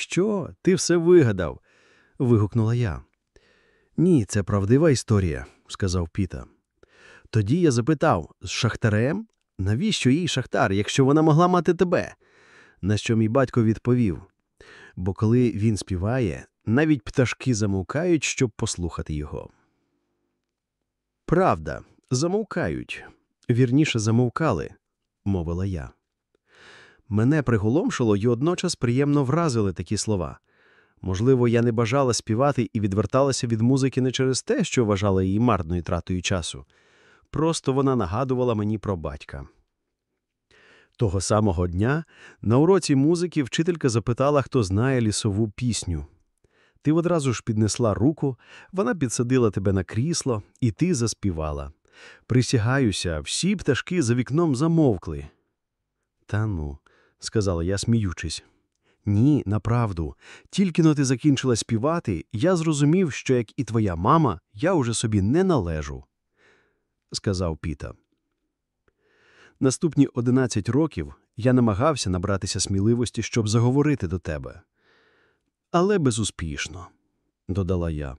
Що? Ти все вигадав? вигукнула я. Ні, це правдива історія, сказав Піта. Тоді я запитав з шахтарем, навіщо їй шахтар, якщо вона могла мати тебе? На що мій батько відповів: бо коли він співає, навіть пташки замовкають, щоб послухати його. Правда, замовкають. Вірніше замовкали, мовила я. Мене приголомшило і одночас приємно вразили такі слова. Можливо, я не бажала співати і відверталася від музики не через те, що вважала її марною тратою часу. Просто вона нагадувала мені про батька. Того самого дня на уроці музики вчителька запитала, хто знає лісову пісню. Ти одразу ж піднесла руку, вона підсадила тебе на крісло, і ти заспівала. Присягаюся, всі пташки за вікном замовкли. Та ну, сказала я, сміючись. Ні, направду. Тільки но ти закінчила співати, я зрозумів, що, як і твоя мама, я уже собі не належу, сказав Піта. Наступні одинадцять років я намагався набратися сміливості, щоб заговорити до тебе. Але безуспішно, додала я,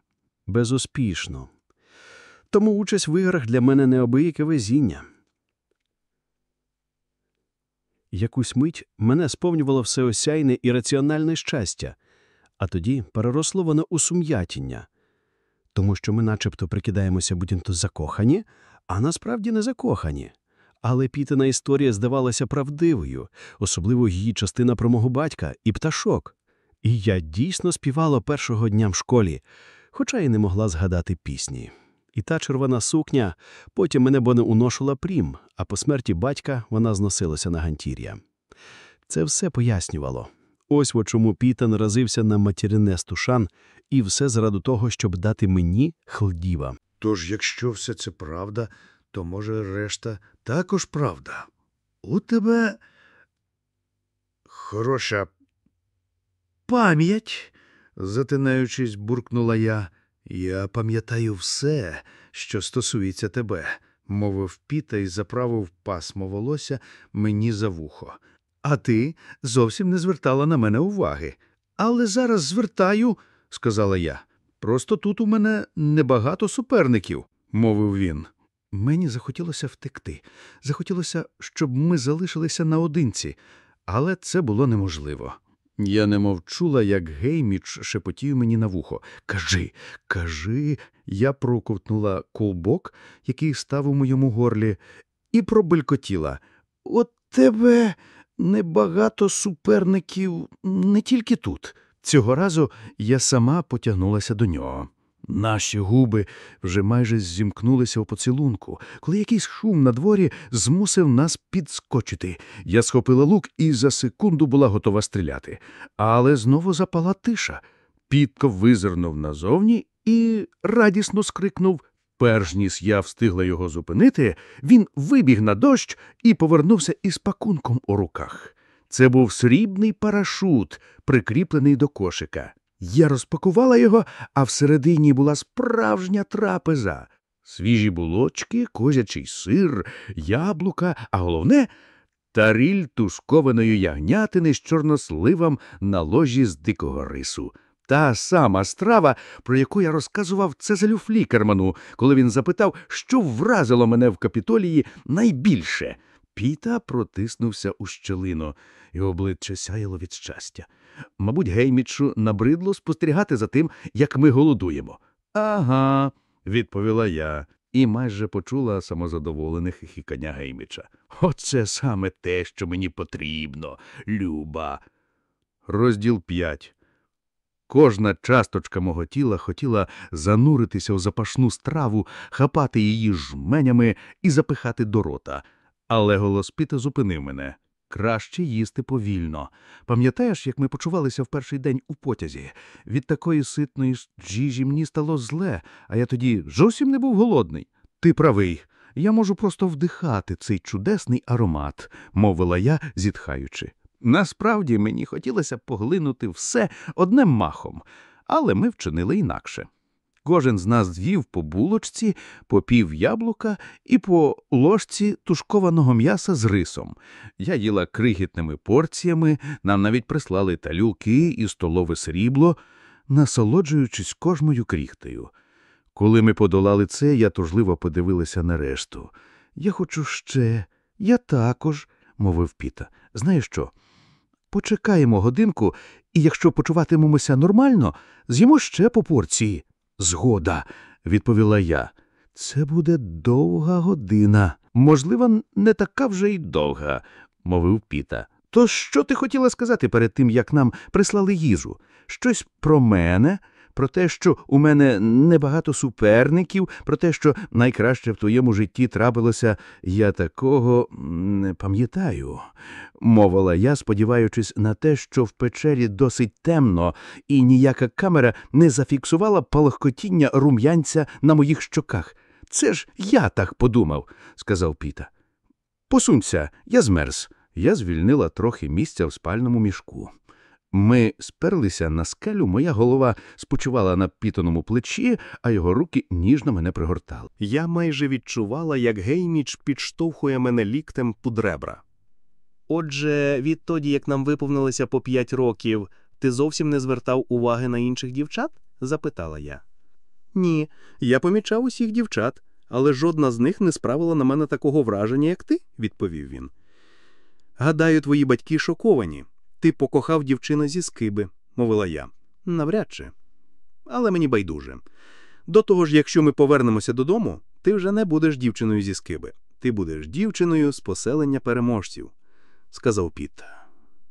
безуспішно. Тому участь в іграх для мене необияке везіння. Якусь мить мене сповнювало всеосяйне і раціональне щастя, а тоді переросло воно у сум'ятіння, тому що ми начебто прикидаємося будь-то закохані, а насправді не закохані. Але Пітина історія здавалася правдивою, особливо її частина про мого батька і пташок. І я дійсно співала першого дня в школі, хоча й не могла згадати пісні. І та червона сукня потім мене бо не уношила прім, а по смерті батька вона зносилася на гантір'я. Це все пояснювало. Ось во чому Піта наразився на матірине стушан, і все заради того, щоб дати мені хлдіва. Тож, якщо все це правда, то може решта також правда. У тебе хороша пам'ять, затинаючись, буркнула я. Я пам'ятаю все, що стосується тебе, мовив Піта і заправив пасмо волосся мені за вухо. А ти зовсім не звертала на мене уваги. Але зараз звертаю, сказала я. Просто тут у мене небагато суперників, мовив він. Мені захотілося втекти. Захотілося, щоб ми залишилися наодинці, але це було неможливо. Я немов чула, як Гейміч шепотів мені на вухо. Кажи, кажи. Я проковтнула колбок, який став у моєму горлі, і пробелькотіла. От тебе небагато суперників не тільки тут. Цього разу я сама потягнулася до нього. Наші губи вже майже зімкнулися у поцілунку, коли якийсь шум на дворі змусив нас підскочити. Я схопила лук і за секунду була готова стріляти. Але знову запала тиша. Підко визирнув назовні і радісно скрикнув. Перш ніж я встигла його зупинити, він вибіг на дощ і повернувся із пакунком у руках. Це був срібний парашут, прикріплений до кошика. Я розпакувала його, а всередині була справжня трапеза. Свіжі булочки, козячий сир, яблука, а головне таріль тушкованої ягнятини з чорносливом на ложі з дикого рису. Та сама страва, про яку я розказував Цезалю Флікерману, коли він запитав, що вразило мене в капітолії найбільше. Піта протиснувся у щелину, і обличчя сяяло від щастя. Мабуть, Геймічу набридло спостерігати за тим, як ми голодуємо. Ага, відповіла я і майже почула самозадоволене хихикання Гейміча. Оце саме те, що мені потрібно, Люба. Розділ 5 Кожна часточка мого тіла хотіла зануритися у запашну страву, хапати її жменями і запихати до рота. Але голос Піта зупинив мене. Краще їсти повільно. Пам'ятаєш, як ми почувалися в перший день у потязі? Від такої ситної жіжі мені стало зле, а я тоді зовсім не був голодний. Ти правий. Я можу просто вдихати цей чудесний аромат, мовила я, зітхаючи. Насправді мені хотілося поглинути все одним махом, але ми вчинили інакше. Кожен з нас з'їв по булочці, по пів яблука і по ложці тушкованого м'яса з рисом. Я їла крихітними порціями, нам навіть прислали талюки і столове срібло, насолоджуючись кожною кріхтею. Коли ми подолали це, я тужливо подивилася на решту. Я хочу ще, я також, мовив Піта. Знаєш що? Почекаємо годинку, і якщо почуватимемося нормально, з'їмо ще по порції. Згода, відповіла я. Це буде довга година. Можливо, не така вже й довга, мовив Піта. То що ти хотіла сказати перед тим, як нам прислали їжу? Щось про мене? Про те, що у мене небагато суперників, про те, що найкраще в твоєму житті трапилося, я такого не пам'ятаю, мовила я, сподіваючись на те, що в печері досить темно, і ніяка камера не зафіксувала палахкотіння рум'янця на моїх щоках. Це ж я так подумав, сказав Піта. Посунься, я змерз. Я звільнила трохи місця в спальному мішку. Ми сперлися на скелю, моя голова спочивала на пітоному плечі, а його руки ніжно мене пригортали. Я майже відчувала, як Гейміч підштовхує мене ліктем під ребра. Отже, відтоді, як нам виповнилося по п'ять років, ти зовсім не звертав уваги на інших дівчат? запитала я. Ні, я помічав усіх дівчат, але жодна з них не справила на мене такого враження, як ти, відповів він. Гадаю, твої батьки шоковані. Ти покохав дівчину зі скиби, мовила я. Навряд чи. Але мені байдуже. До того ж, якщо ми повернемося додому, ти вже не будеш дівчиною зі скиби. Ти будеш дівчиною з поселення переможців, сказав Піт.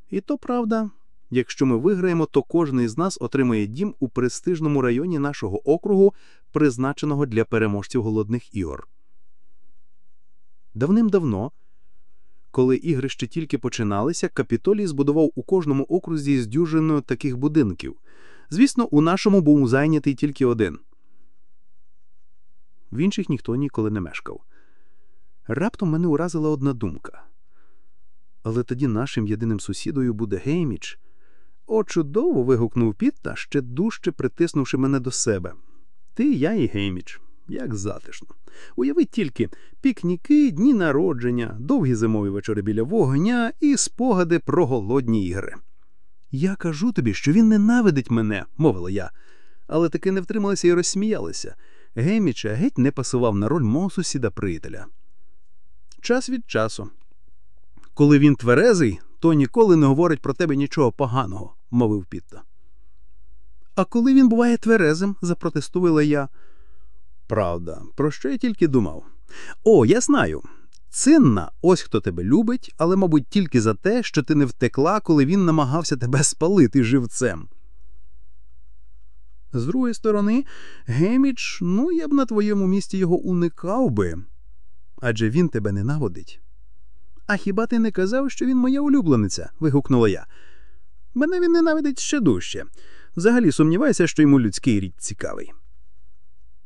І то правда. Якщо ми виграємо, то кожен із нас отримає дім у престижному районі нашого округу, призначеного для переможців голодних ігор. Давним-давно, коли ігри ще тільки починалися, Капітолій збудував у кожному окрузі з дюжиною таких будинків. Звісно, у нашому був зайнятий тільки один. В інших ніхто ніколи не мешкав. Раптом мене уразила одна думка. Але тоді нашим єдиним сусідою буде Гейміч. О, чудово! вигукнув Пітта, ще дужче притиснувши мене до себе. Ти, я і Гейміч. Як затишно. Уявіть тільки пікніки, дні народження, довгі зимові вечори біля вогня і спогади про голодні ігри. Я кажу тобі, що він ненавидить мене, мовила я, але таки не втрималися і розсміялися. Геміча геть не пасував на роль мого сусіда приятеля. Час від часу. Коли він тверезий, то ніколи не говорить про тебе нічого поганого, мовив Пітта. А коли він буває тверезим, запротестувала я. Правда, про що я тільки думав? О, я знаю. Цинна, ось хто тебе любить, але, мабуть, тільки за те, що ти не втекла, коли він намагався тебе спалити живцем. З другої сторони, Геміч, ну, я б на твоєму місці його уникав би, адже він тебе ненавидить. А хіба ти не казав, що він моя улюблениця? вигукнула я. Мене він ненавидить ще дужче. Взагалі сумніваюся, що йому людський рід цікавий.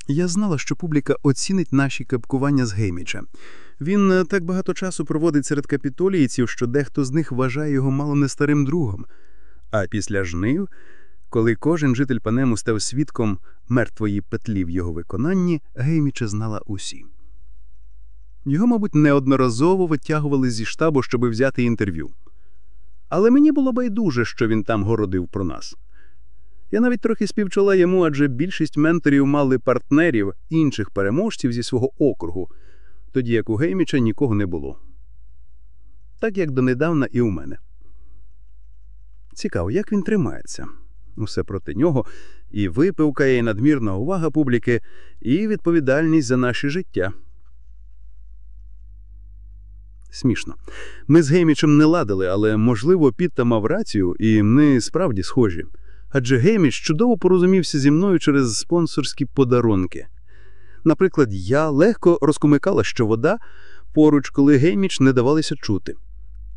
Я знала, що публіка оцінить наші капкування з Гейміча. Він е, так багато часу проводить серед капітолійців, що дехто з них вважає його мало не старим другом. А після жнив, коли кожен житель панему став свідком мертвої петлі в його виконанні, Гейміча знала усі. Його, мабуть, неодноразово витягували зі штабу, щоби взяти інтерв'ю. Але мені було байдуже, що він там городив про нас. Я навіть трохи співчула йому, адже більшість менторів мали партнерів інших переможців зі свого округу, тоді як у Гейміча нікого не було. Так як донедавна і у мене. Цікаво, як він тримається. Усе проти нього і випивка, і надмірна увага публіки, і відповідальність за наші життя. Смішно. Ми з Геймічем не ладили, але, можливо, Пітта мав рацію, і ми справді схожі. Адже Гейміч чудово порозумівся зі мною через спонсорські подарунки. Наприклад, я легко розкумикала, що вода поруч, коли Гейміч не давалися чути,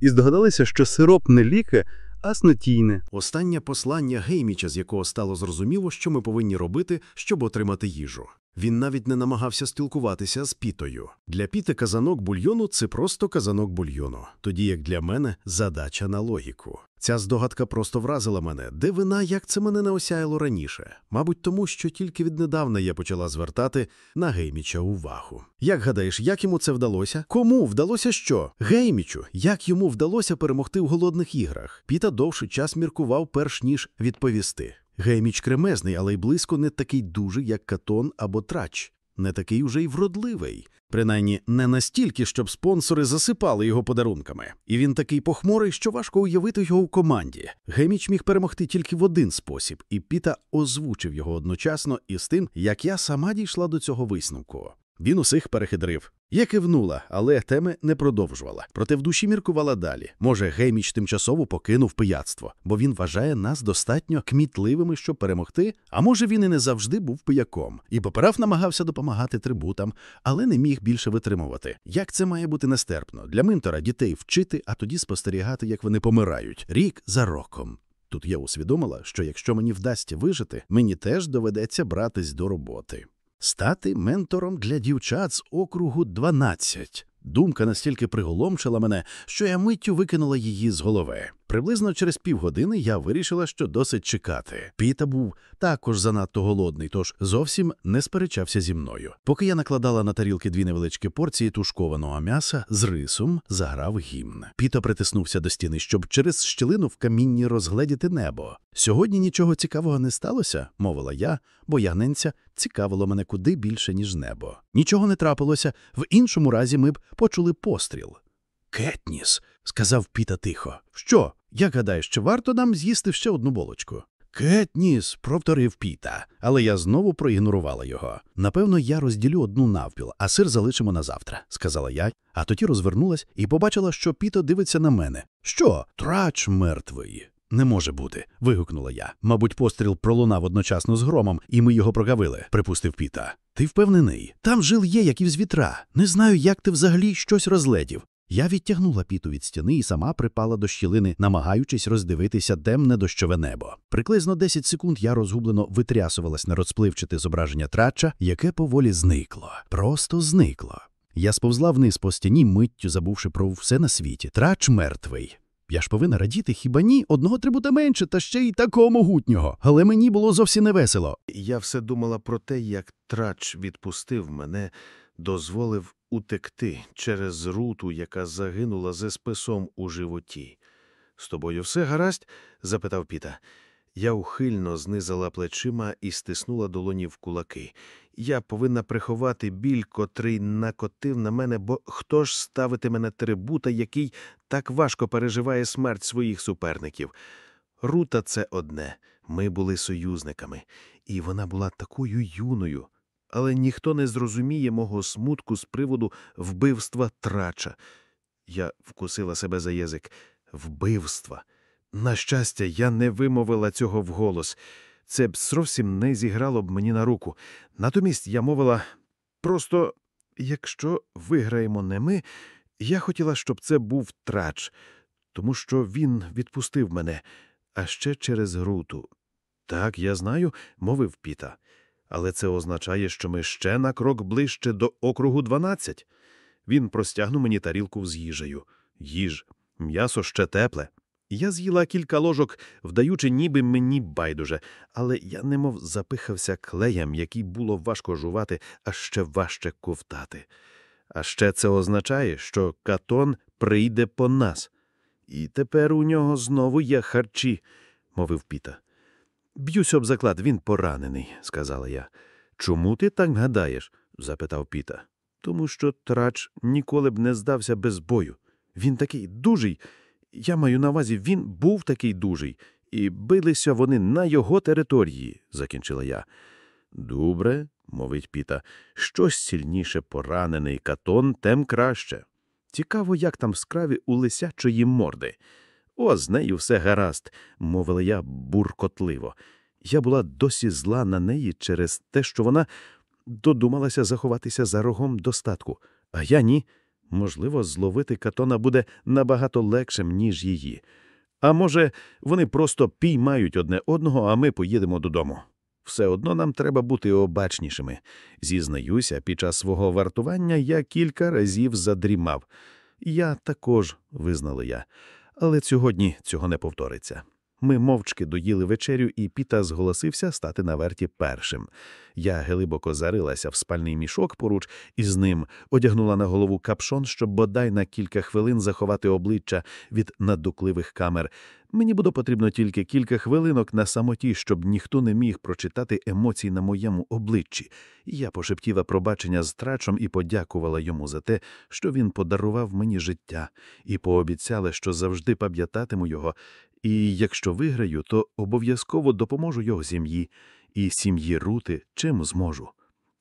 і здогадалися, що сироп не ліке, а снотійне. Останнє послання Гейміча, з якого стало зрозуміло, що ми повинні робити, щоб отримати їжу. Він навіть не намагався спілкуватися з пітою. Для піти казанок бульйону це просто казанок бульйону, тоді як для мене задача на логіку. Ця здогадка просто вразила мене. Де вина, як це мене не осяяло раніше? Мабуть, тому що тільки віднедавна я почала звертати на Гейміча увагу. Як гадаєш, як йому це вдалося? Кому вдалося що? Геймічу, як йому вдалося перемогти в голодних іграх? Піта довший час міркував, перш ніж відповісти. Гейміч кремезний, але й близько не такий дужий, як Катон або Трач. Не такий уже й вродливий. Принаймні, не настільки, щоб спонсори засипали його подарунками. І він такий похмурий, що важко уявити його в команді. Геміч міг перемогти тільки в один спосіб, і Піта озвучив його одночасно із тим, як я сама дійшла до цього висновку. Він усіх перехидрив. Я кивнула, але теми не продовжувала. Проте в душі міркувала далі. Може, Гейміч тимчасово покинув пияцтво, бо він вважає нас достатньо кмітливими, щоб перемогти. А може, він і не завжди був пияком. І поперав намагався допомагати трибутам, але не міг більше витримувати. Як це має бути нестерпно? Для Минтора дітей вчити, а тоді спостерігати, як вони помирають, рік за роком. Тут я усвідомила, що якщо мені вдасться вижити, мені теж доведеться братись до роботи. Стати ментором для дівчат з округу 12. Думка настільки приголомшила мене, що я миттю викинула її з голови. Приблизно через півгодини я вирішила, що досить чекати. Піта був також занадто голодний, тож зовсім не сперечався зі мною. Поки я накладала на тарілки дві невеличкі порції тушкованого м'яса з рисом, заграв гімн. Піта притиснувся до стіни, щоб через щілину в камінні розгледіти небо. Сьогодні нічого цікавого не сталося, мовила я, бо ягненця цікавило мене куди більше, ніж небо. Нічого не трапилося, в іншому разі ми б почули постріл. Кетніс, сказав Піта тихо. Що? Як гадаєш, чи варто нам з'їсти ще одну болочку? Кетніс, повторив Піта, але я знову проігнорувала його. Напевно, я розділю одну навпіл, а сир залишимо на завтра, сказала я, а тоді розвернулась і побачила, що Піто дивиться на мене. Що? Трач мертвий. Не може бути, вигукнула я. Мабуть, постріл пролунав одночасно з громом, і ми його прогавили, припустив Піта. Ти впевнений? Там жил є, як із вітра. Не знаю, як ти взагалі щось розледів. Я відтягнула піту від стіни і сама припала до щілини, намагаючись роздивитися темне дощове небо. Приблизно 10 секунд я розгублено витрясувалась на розпливчате зображення трача, яке поволі зникло. Просто зникло. Я сповзла вниз по стіні, миттю забувши про все на світі. Трач мертвий. Я ж повинна радіти, хіба ні? Одного трибута менше, та ще й такого могутнього. Але мені було зовсім не весело. Я все думала про те, як трач відпустив мене, дозволив утекти через руту, яка загинула за списом у животі. З тобою все гаразд? запитав Піта. Я ухильно знизала плечима і стиснула долоні в кулаки. Я повинна приховати біль, котрий накотив на мене, бо хто ж ставитиме на трибута, який так важко переживає смерть своїх суперників? Рута це одне. Ми були союзниками, і вона була такою юною. Але ніхто не зрозуміє мого смутку з приводу вбивства трача. Я вкусила себе за язик. Вбивства. На щастя, я не вимовила цього вголос. Це б зовсім не зіграло б мені на руку. Натомість я мовила просто, якщо виграємо не ми, я хотіла, щоб це був трач, тому що він відпустив мене, а ще через груту. Так, я знаю, мовив Піта. Але це означає, що ми ще на крок ближче до округу 12. Він простягнув мені тарілку з їжею. Їж, м'ясо ще тепле. Я з'їла кілька ложок, вдаючи, ніби мені байдуже, але я немов запихався клеєм, який було важко жувати, а ще важче ковтати. А ще це означає, що катон прийде по нас. І тепер у нього знову є харчі, мовив Піта. Б'юсь об заклад, він поранений, сказала я. Чому ти так гадаєш? запитав Піта. Тому що трач ніколи б не здався без бою. Він такий дужий. Я маю на увазі, він був такий дужий, і билися вони на його території, закінчила я. Добре, мовить Піта, щось сильніше поранений катон, тем краще. Цікаво, як там скраві у лисячої морди. О, з нею все гаразд, мовила я буркотливо. Я була досі зла на неї через те, що вона додумалася заховатися за рогом достатку, а я ні. Можливо, зловити катона буде набагато легшим, ніж її. А може, вони просто піймають одне одного, а ми поїдемо додому. Все одно нам треба бути обачнішими. Зізнаюся, під час свого вартування я кілька разів задрімав. Я також, визнала я, але сьогодні цього не повториться. Ми мовчки доїли вечерю, і Піта зголосився стати на верті першим. Я глибоко зарилася в спальний мішок поруч із ним, одягнула на голову капшон, щоб бодай на кілька хвилин заховати обличчя від надукливих камер. Мені буде потрібно тільки кілька хвилинок на самоті, щоб ніхто не міг прочитати емоцій на моєму обличчі. Я пошептіла пробачення з трачом і подякувала йому за те, що він подарував мені життя, і пообіцяла, що завжди пам'ятатиму його, і якщо виграю, то обов'язково допоможу його сім'ї і сім'ї Рути, чим зможу.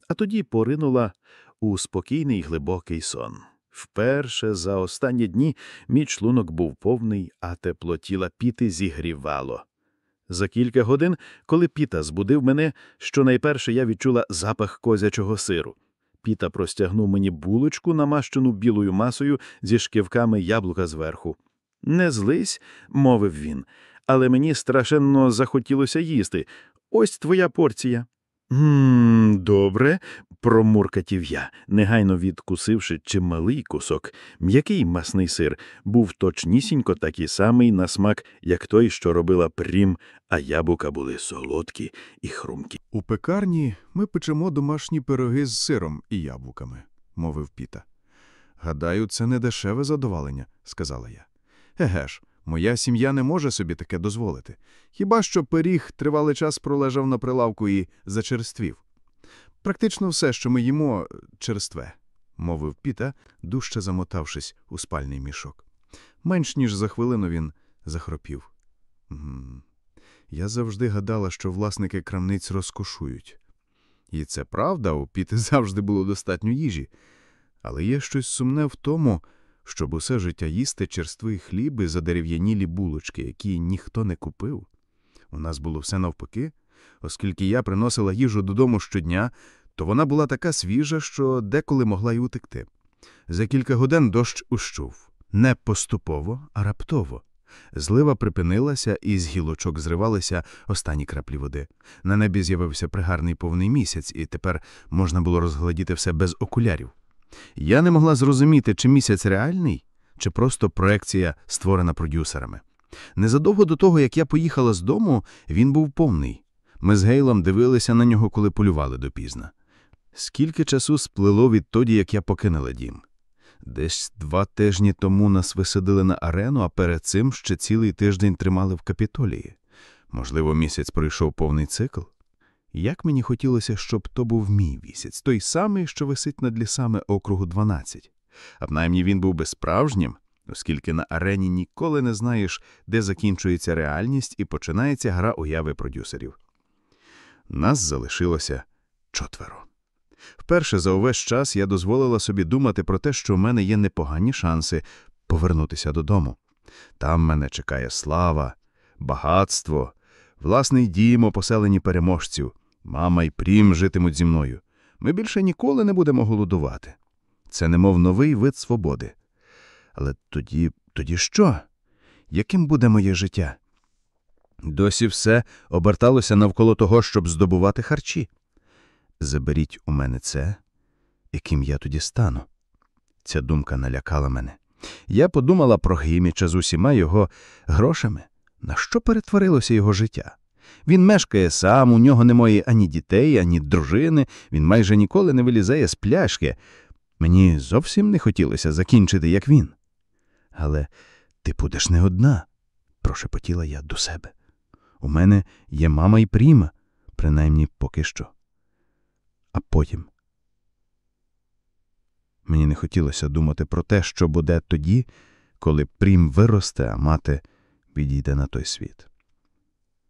А тоді поринула у спокійний глибокий сон. Вперше за останні дні мій шлунок був повний, а тепло тіла піти зігрівало. За кілька годин, коли піта збудив мене, щонайперше я відчула запах козячого сиру. Піта простягнув мені булочку, намащену білою масою зі шківками яблука зверху. Не злись, мовив він, але мені страшенно захотілося їсти. Ось твоя порція. «Ммм, добре, промуркатів я, негайно відкусивши чималий кусок. М'який масний сир був точнісінько такий самий на смак, як той, що робила прім, а яблука були солодкі і хрумкі. У пекарні ми печемо домашні пироги з сиром і яблуками, мовив Піта. Гадаю, це не дешеве задоволення, сказала я. Еге ж, моя сім'я не може собі таке дозволити. Хіба що пиріг тривалий час пролежав на прилавку і зачерствів. Практично все, що ми їмо, черстве, мовив Піта, дужче замотавшись у спальний мішок. Менш ніж за хвилину він захропів. «М, Я завжди гадала, що власники крамниць розкошують. І це правда, у Піти завжди було достатньо їжі. Але є щось сумне в тому, щоб усе життя їсти черствий хліб і задерев'янілі булочки, які ніхто не купив. У нас було все навпаки, оскільки я приносила їжу додому щодня, то вона була така свіжа, що деколи могла й утекти. За кілька годин дощ ущув. Не поступово, а раптово. Злива припинилася, і з гілочок зривалися останні краплі води. На небі з'явився пригарний повний місяць, і тепер можна було розглядіти все без окулярів. Я не могла зрозуміти, чи місяць реальний, чи просто проекція, створена продюсерами. Незадовго до того, як я поїхала з дому, він був повний. Ми з Гейлом дивилися на нього, коли полювали допізна. Скільки часу сплило відтоді, як я покинула дім? Десь два тижні тому нас висадили на арену, а перед цим ще цілий тиждень тримали в капітолії. Можливо, місяць пройшов повний цикл? Як мені хотілося, щоб то був мій місяць, той самий, що висить над лісами округу 12. А принаймні він був би справжнім, оскільки на арені ніколи не знаєш, де закінчується реальність і починається гра уяви продюсерів. Нас залишилося четверо. Вперше за увесь час я дозволила собі думати про те, що в мене є непогані шанси повернутися додому. Там мене чекає слава, багатство, власний дім у поселенні переможців, мама й прім житимуть зі мною. Ми більше ніколи не будемо голодувати. Це немов новий вид свободи. Але тоді, тоді що? Яким буде моє життя? Досі все оберталося навколо того, щоб здобувати харчі. Заберіть у мене це, яким я тоді стану. Ця думка налякала мене. Я подумала про Гіміча з усіма його грошами. На що перетворилося його життя? Він мешкає сам, у нього немає ані дітей, ані дружини, він майже ніколи не вилізає з пляшки. Мені зовсім не хотілося закінчити, як він. Але ти будеш не одна, прошепотіла я до себе. У мене є мама і пріма, принаймні поки що. А потім. Мені не хотілося думати про те, що буде тоді, коли прім виросте, а мати відійде на той світ.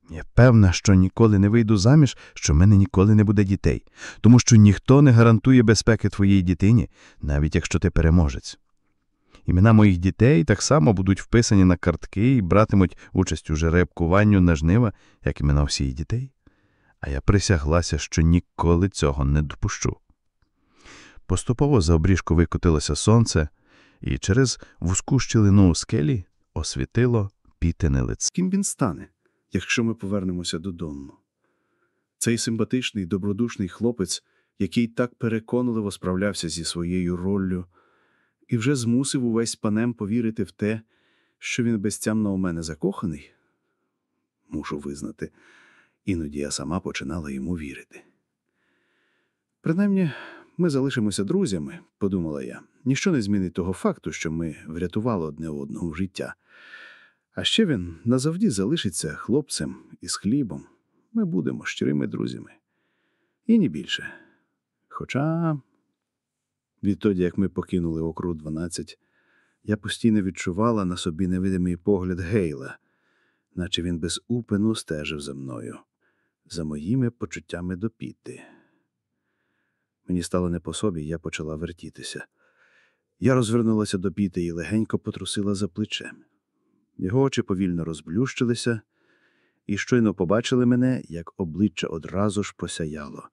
Я певна, що ніколи не вийду заміж, що в мене ніколи не буде дітей, тому що ніхто не гарантує безпеки твоїй дитині, навіть якщо ти переможець. Імена моїх дітей так само будуть вписані на картки і братимуть участь у жеребкуванню на жнива, як імена всіх дітей. А я присяглася, що ніколи цього не допущу. Поступово за обріжку викотилося сонце, і через вузьку щілину у скелі освітило пітине лице. Ким він стане, якщо ми повернемося додому? Цей симпатичний, добродушний хлопець, який так переконливо справлявся зі своєю роллю, і вже змусив увесь панем повірити в те, що він безтямно у мене закоханий, мушу визнати, іноді я сама починала йому вірити. Принаймні, ми залишимося друзями, подумала я. Ніщо не змінить того факту, що ми врятували одне одного життя. А ще він назавжди залишиться хлопцем із хлібом. Ми будемо щирими друзями. І ні більше. Хоча, відтоді, як ми покинули округ 12, я постійно відчувала на собі невидимий погляд Гейла, наче він без упину стежив за мною, за моїми почуттями до Піти. Мені стало не по собі, я почала вертітися. Я розвернулася до Піти і легенько потрусила за плечем. Його очі повільно розблющилися, і щойно побачили мене, як обличчя одразу ж просяяло.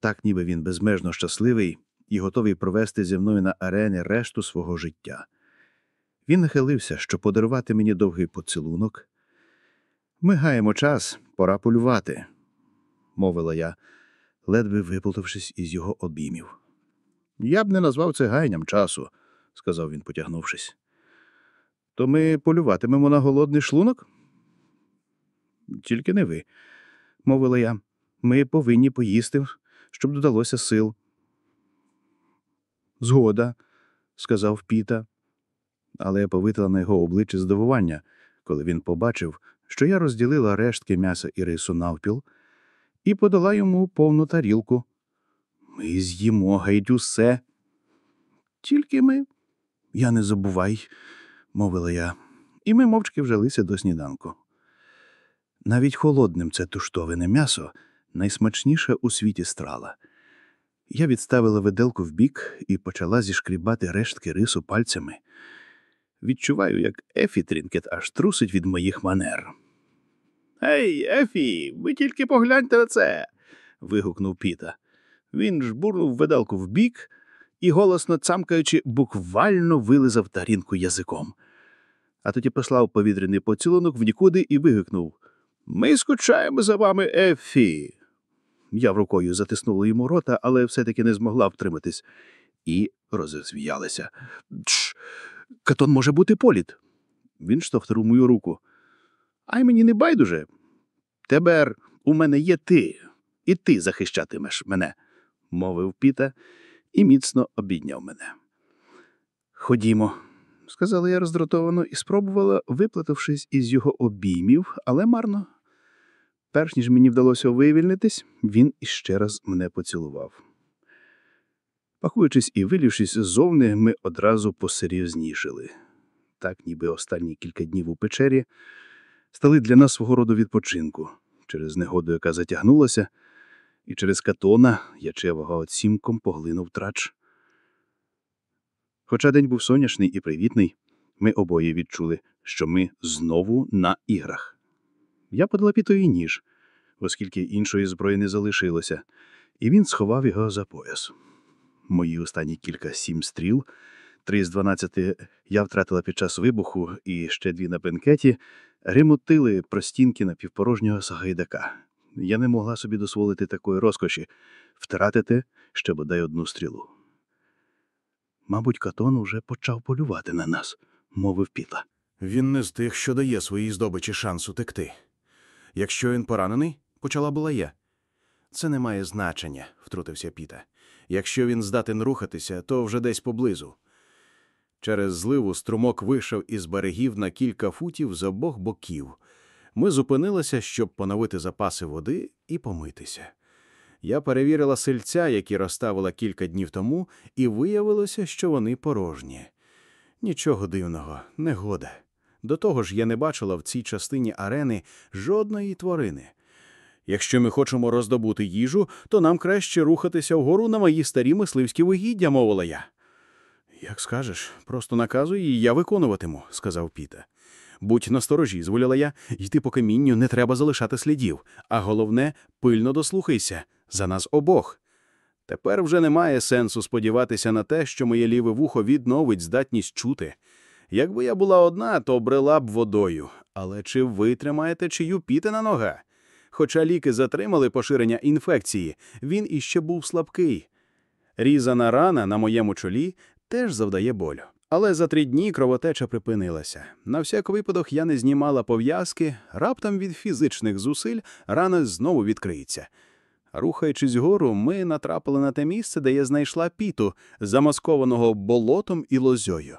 Так, ніби він безмежно щасливий і готовий провести зі мною на арені решту свого життя. Він нахилився, щоб подарувати мені довгий поцілунок. Ми гаємо час, пора полювати, мовила я, ледве виплутавшись із його обіймів. Я б не назвав це гаянням часу, сказав він, потягнувшись. То ми полюватимемо на голодний шлунок? Тільки не ви, мовила я. Ми повинні поїсти, щоб додалося сил. Згода, сказав Піта, але я повитала на його обличчі здивування, коли він побачив, що я розділила рештки м'яса і рису навпіл і подала йому повну тарілку. Ми з'їмо усе. Тільки ми. Я не забувай, мовила я, і ми мовчки вжилися до сніданку. Навіть холодним це туштоване м'ясо найсмачніше у світі страла. Я відставила виделку вбік і почала зішкрібати рештки рису пальцями. Відчуваю, як Ефі Трінкет аж трусить від моїх манер. Ей, Ефі, ви тільки погляньте на це. вигукнув Піта. Він жбурнув виделку вбік і, голосно цамкаючи, буквально вилизав тарілку язиком. А тоді послав повітряний поцілунок в нікуди і вигукнув Ми скучаємо за вами, Ефі. Я рукою затиснула йому рота, але все-таки не змогла втриматись, і роззвіялася. Тш, Катон може бути політ. Він штовхнув мою руку. Ай мені не байдуже. Тепер у мене є ти, і ти захищатимеш мене, мовив Піта і міцно обійняв мене. Ходімо, сказала я роздратовано і спробувала, виплатавшись із його обіймів, але марно. Перш ніж мені вдалося вивільнитись, він іще раз мене поцілував. Пакуючись і вилівшись ззовни, ми одразу посерйознішили. Так, ніби останні кілька днів у печері стали для нас свого роду відпочинку через негоду, яка затягнулася, і через катона, ячевого оцімком поглинув трач. Хоча день був сонячний і привітний, ми обоє відчули, що ми знову на іграх. Я подала пітові ніж, оскільки іншої зброї не залишилося, і він сховав його за пояс. Мої останні кілька сім стріл, три з дванадцяти я втратила під час вибуху і ще дві на бенкеті, ремонтили простінки напівпорожнього сагайдака. Я не могла собі дозволити такої розкоші втратити ще бодай одну стрілу. Мабуть, Катон уже почав полювати на нас, мовив Піта. Він не з тих, що дає своїй здобичі шанс утекти. Якщо він поранений, почала була я. Це не має значення, втрутився Піта. Якщо він здатен рухатися, то вже десь поблизу. Через зливу струмок вийшов із берегів на кілька футів з обох боків. Ми зупинилися, щоб поновити запаси води і помитися. Я перевірила сельця, які розставила кілька днів тому, і виявилося, що вони порожні. Нічого дивного, негода. До того ж, я не бачила в цій частині арени жодної тварини. Якщо ми хочемо роздобути їжу, то нам краще рухатися вгору на мої старі мисливські вигіддя, мовила я. Як скажеш, просто наказуй, і я виконуватиму, сказав Піта. Будь насторожі, зволіла я, йти по камінню не треба залишати слідів, а головне, пильно дослухайся за нас обох. Тепер вже немає сенсу сподіватися на те, що моє ліве вухо відновить здатність чути. Якби я була одна, то брела б водою. Але чи витримає течію Пітина нога? Хоча ліки затримали поширення інфекції, він іще був слабкий. Різана рана на моєму чолі теж завдає болю. Але за три дні кровотеча припинилася. На всяк випадок я не знімала пов'язки, раптом від фізичних зусиль рана знову відкриється. Рухаючись гору, ми натрапили на те місце, де я знайшла піту, замаскованого болотом і лозьою.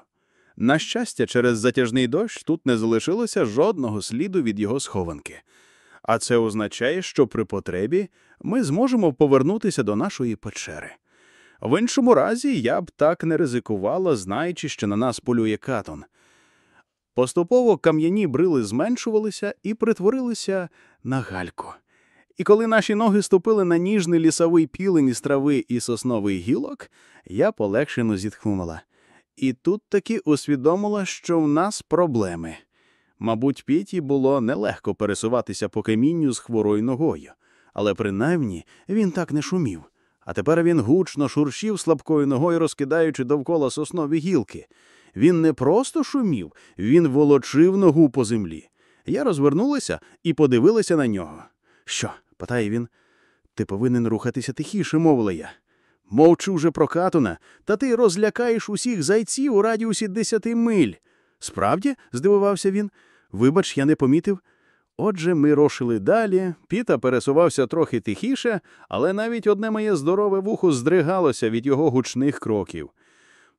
На щастя, через затяжний дощ тут не залишилося жодного сліду від його схованки. А це означає, що при потребі ми зможемо повернутися до нашої печери. В іншому разі я б так не ризикувала, знаючи, що на нас полює катон. Поступово кам'яні брили зменшувалися і притворилися на гальку. І коли наші ноги ступили на ніжний лісовий пілень із трави і сосновий гілок, я полегшено зітхнула. І тут таки усвідомила, що в нас проблеми. Мабуть, Піті було нелегко пересуватися по камінню з хворою ногою, але принаймні він так не шумів. А тепер він гучно шуршів слабкою ногою, розкидаючи довкола соснові гілки. Він не просто шумів, він волочив ногу по землі. Я розвернулася і подивилася на нього. Що? питає він. Ти повинен рухатися тихіше, мовила я. Мовчу вже про катуна, та ти розлякаєш усіх зайців у радіусі десяти миль. Справді? здивувався він. Вибач, я не помітив. Отже, ми рушили далі. Піта пересувався трохи тихіше, але навіть одне моє здорове вухо здригалося від його гучних кроків.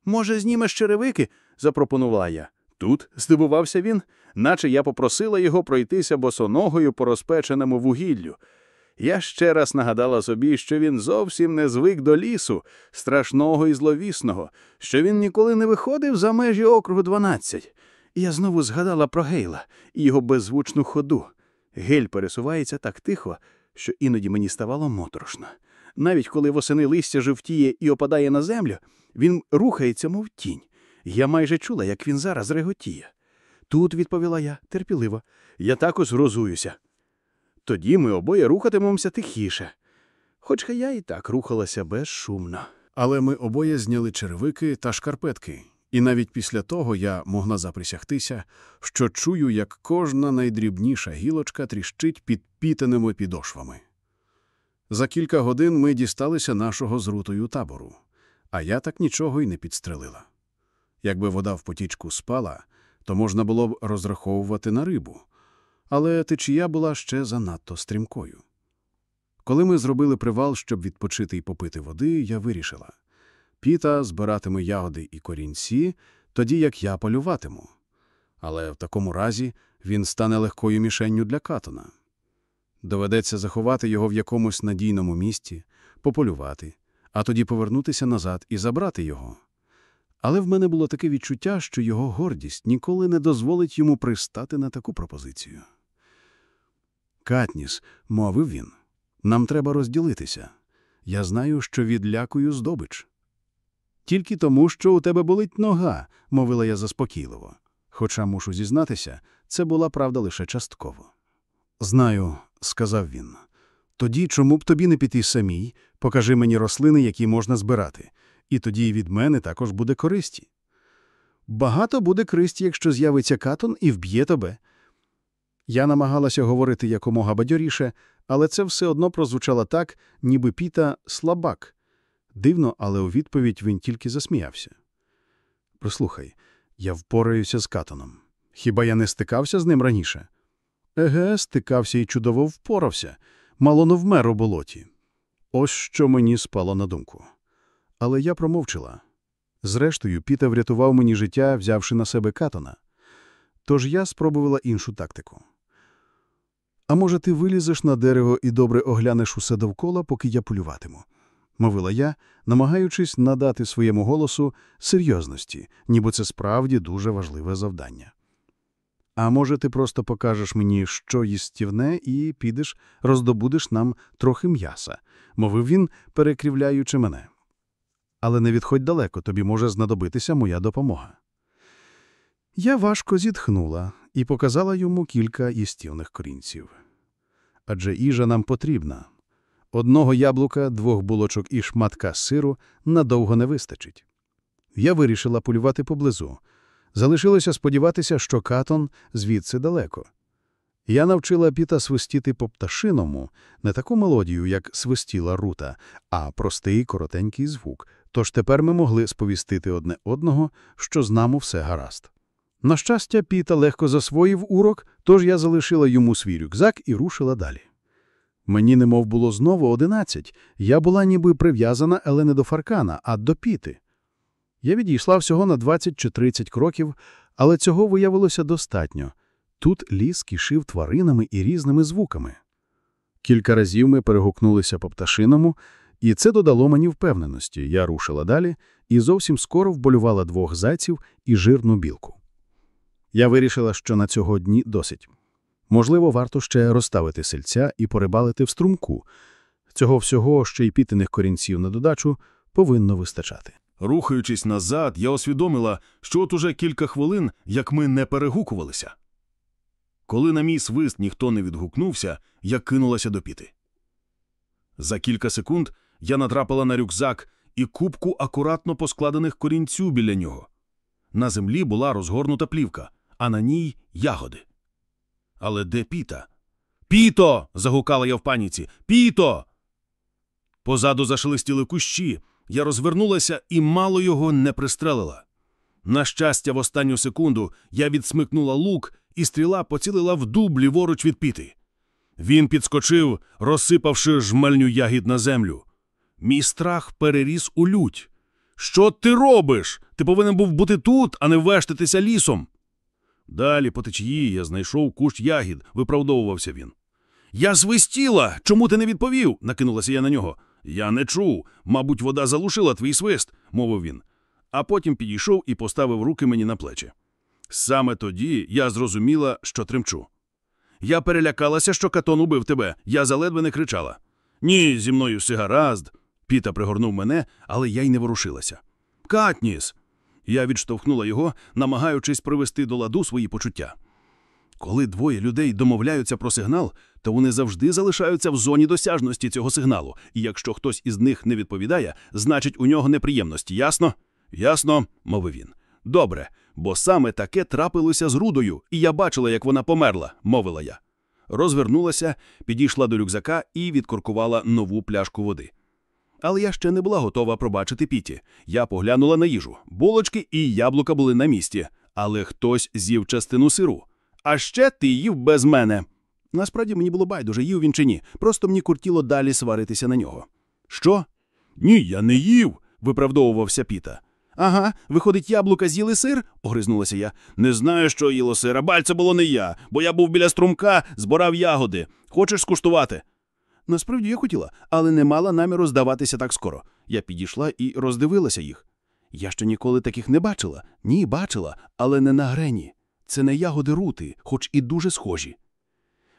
Може, знімеш черевики? запропонувала я. Тут здивувався він, наче я попросила його пройтися босоногою по розпеченому вугіллю. Я ще раз нагадала собі, що він зовсім не звик до лісу, страшного і зловісного, що він ніколи не виходив за межі округу 12. Я знову згадала про Гейла і його беззвучну ходу. Гель пересувається так тихо, що іноді мені ставало моторошно. Навіть коли восени листя жовтіє і опадає на землю, він рухається, мов тінь. Я майже чула, як він зараз реготіє. Тут, відповіла я, терпіливо, я також розуюся. Тоді ми обоє рухатимемося тихіше. Хоч я і так рухалася безшумно. Але ми обоє зняли черевики та шкарпетки, і навіть після того я могла заприсягтися, що чую, як кожна найдрібніша гілочка тріщить під пітаними підошвами. За кілька годин ми дісталися нашого з рутою табору, а я так нічого й не підстрелила. Якби вода в потічку спала, то можна було б розраховувати на рибу, але течія була ще занадто стрімкою. Коли ми зробили привал, щоб відпочити і попити води, я вирішила. Піта збиратиме ягоди і корінці, тоді як я полюватиму. Але в такому разі він стане легкою мішенню для катона. Доведеться заховати його в якомусь надійному місці, пополювати, а тоді повернутися назад і забрати його. Але в мене було таке відчуття, що його гордість ніколи не дозволить йому пристати на таку пропозицію. Катніс, мовив він, нам треба розділитися. Я знаю, що відлякую здобич. Тільки тому, що у тебе болить нога, мовила я заспокійливо. Хоча, мушу зізнатися, це була правда лише частково. Знаю, сказав він. Тоді чому б тобі не піти самій, покажи мені рослини, які можна збирати, і тоді від мене також буде користі. Багато буде користі, якщо з'явиться катон і вб'є тебе. Я намагалася говорити якомога бадьоріше, але це все одно прозвучало так, ніби піта слабак. Дивно, але у відповідь він тільки засміявся. Послухай, я впораюся з катоном. Хіба я не стикався з ним раніше? Еге, стикався і чудово впорався, мало не вмер у болоті. Ось що мені спало на думку. Але я промовчала. Зрештою, Піта врятував мені життя, взявши на себе катона. Тож я спробувала іншу тактику. А може, ти вилізеш на дерево і добре оглянеш усе довкола, поки я полюватиму? Мовила я, намагаючись надати своєму голосу серйозності, ніби це справді дуже важливе завдання. А може, ти просто покажеш мені, що їстівне, і підеш, роздобудеш нам трохи м'яса, мовив він, перекрівляючи мене. Але не відходь далеко, тобі може знадобитися моя допомога. Я важко зітхнула і показала йому кілька їстівних корінців. Адже їжа нам потрібна. Одного яблука, двох булочок і шматка сиру надовго не вистачить. Я вирішила полювати поблизу. Залишилося сподіватися, що катон звідси далеко. Я навчила Піта свистіти по пташиному, не таку мелодію, як свистіла рута, а простий коротенький звук, тож тепер ми могли сповістити одне одного, що з нами все гаразд. На щастя, Піта легко засвоїв урок, тож я залишила йому свій рюкзак і рушила далі. Мені немов було знову одинадцять, я була ніби прив'язана, але не до фаркана, а до піти. Я відійшла всього на 20 чи 30 кроків, але цього виявилося достатньо. Тут ліс кишив тваринами і різними звуками. Кілька разів ми перегукнулися по пташиному, і це додало мені впевненості. Я рушила далі і зовсім скоро вболювала двох зайців і жирну білку. Я вирішила, що на цього дні досить. Можливо, варто ще розставити сельця і порибалити в струмку. Цього всього, ще й пітиних корінців на додачу, повинно вистачати. Рухаючись назад, я усвідомила, що от уже кілька хвилин, як ми не перегукувалися. Коли на мій свист ніхто не відгукнувся, я кинулася до піти. За кілька секунд я натрапила на рюкзак і кубку акуратно поскладених корінцю біля нього. На землі була розгорнута плівка, а на ній ягоди. Але де піта? Піто. загукала я в паніці. Піто. Позаду зашелестіли кущі. Я розвернулася і мало його не пристрелила. На щастя, в останню секунду я відсмикнула лук, і стріла поцілила в дуб ліворуч від піти. Він підскочив, розсипавши жмельню ягід на землю. Мій страх переріс у лють. Що ти робиш? Ти повинен був бути тут, а не вештатися лісом. Далі по течії я знайшов кущ ягід, виправдовувався він. Я свистіла! Чому ти не відповів? накинулася я на нього. Я не чув. Мабуть, вода залушила твій свист, мовив він. А потім підійшов і поставив руки мені на плечі. Саме тоді я зрозуміла, що тремчу. Я перелякалася, що катон убив тебе. Я заледве не кричала. Ні, зі мною все гаразд. Піта пригорнув мене, але я й не ворушилася. Катніс. Я відштовхнула його, намагаючись привести до ладу свої почуття. Коли двоє людей домовляються про сигнал, то вони завжди залишаються в зоні досяжності цього сигналу, і якщо хтось із них не відповідає, значить у нього неприємності, ясно? Ясно, мовив він. Добре, бо саме таке трапилося з Рудою, і я бачила, як вона померла, мовила я. Розвернулася, підійшла до рюкзака і відкоркувала нову пляшку води. Але я ще не була готова пробачити Піті. Я поглянула на їжу. Булочки і яблука були на місці, але хтось з'їв частину сиру. А ще ти їв без мене. Насправді мені було байдуже, їв він чи ні. Просто мені куртіло далі сваритися на нього. Що? Ні, я не їв, виправдовувався Піта. Ага, виходить, яблука з'їли сир? огризнулася я. Не знаю, що їло сира. Баль, це було не я, бо я був біля струмка, збирав ягоди. Хочеш скуштувати? Насправді я хотіла, але не мала наміру здаватися так скоро. Я підійшла і роздивилася їх. Я ще ніколи таких не бачила. Ні, бачила, але не на грені. Це не ягоди рути, хоч і дуже схожі.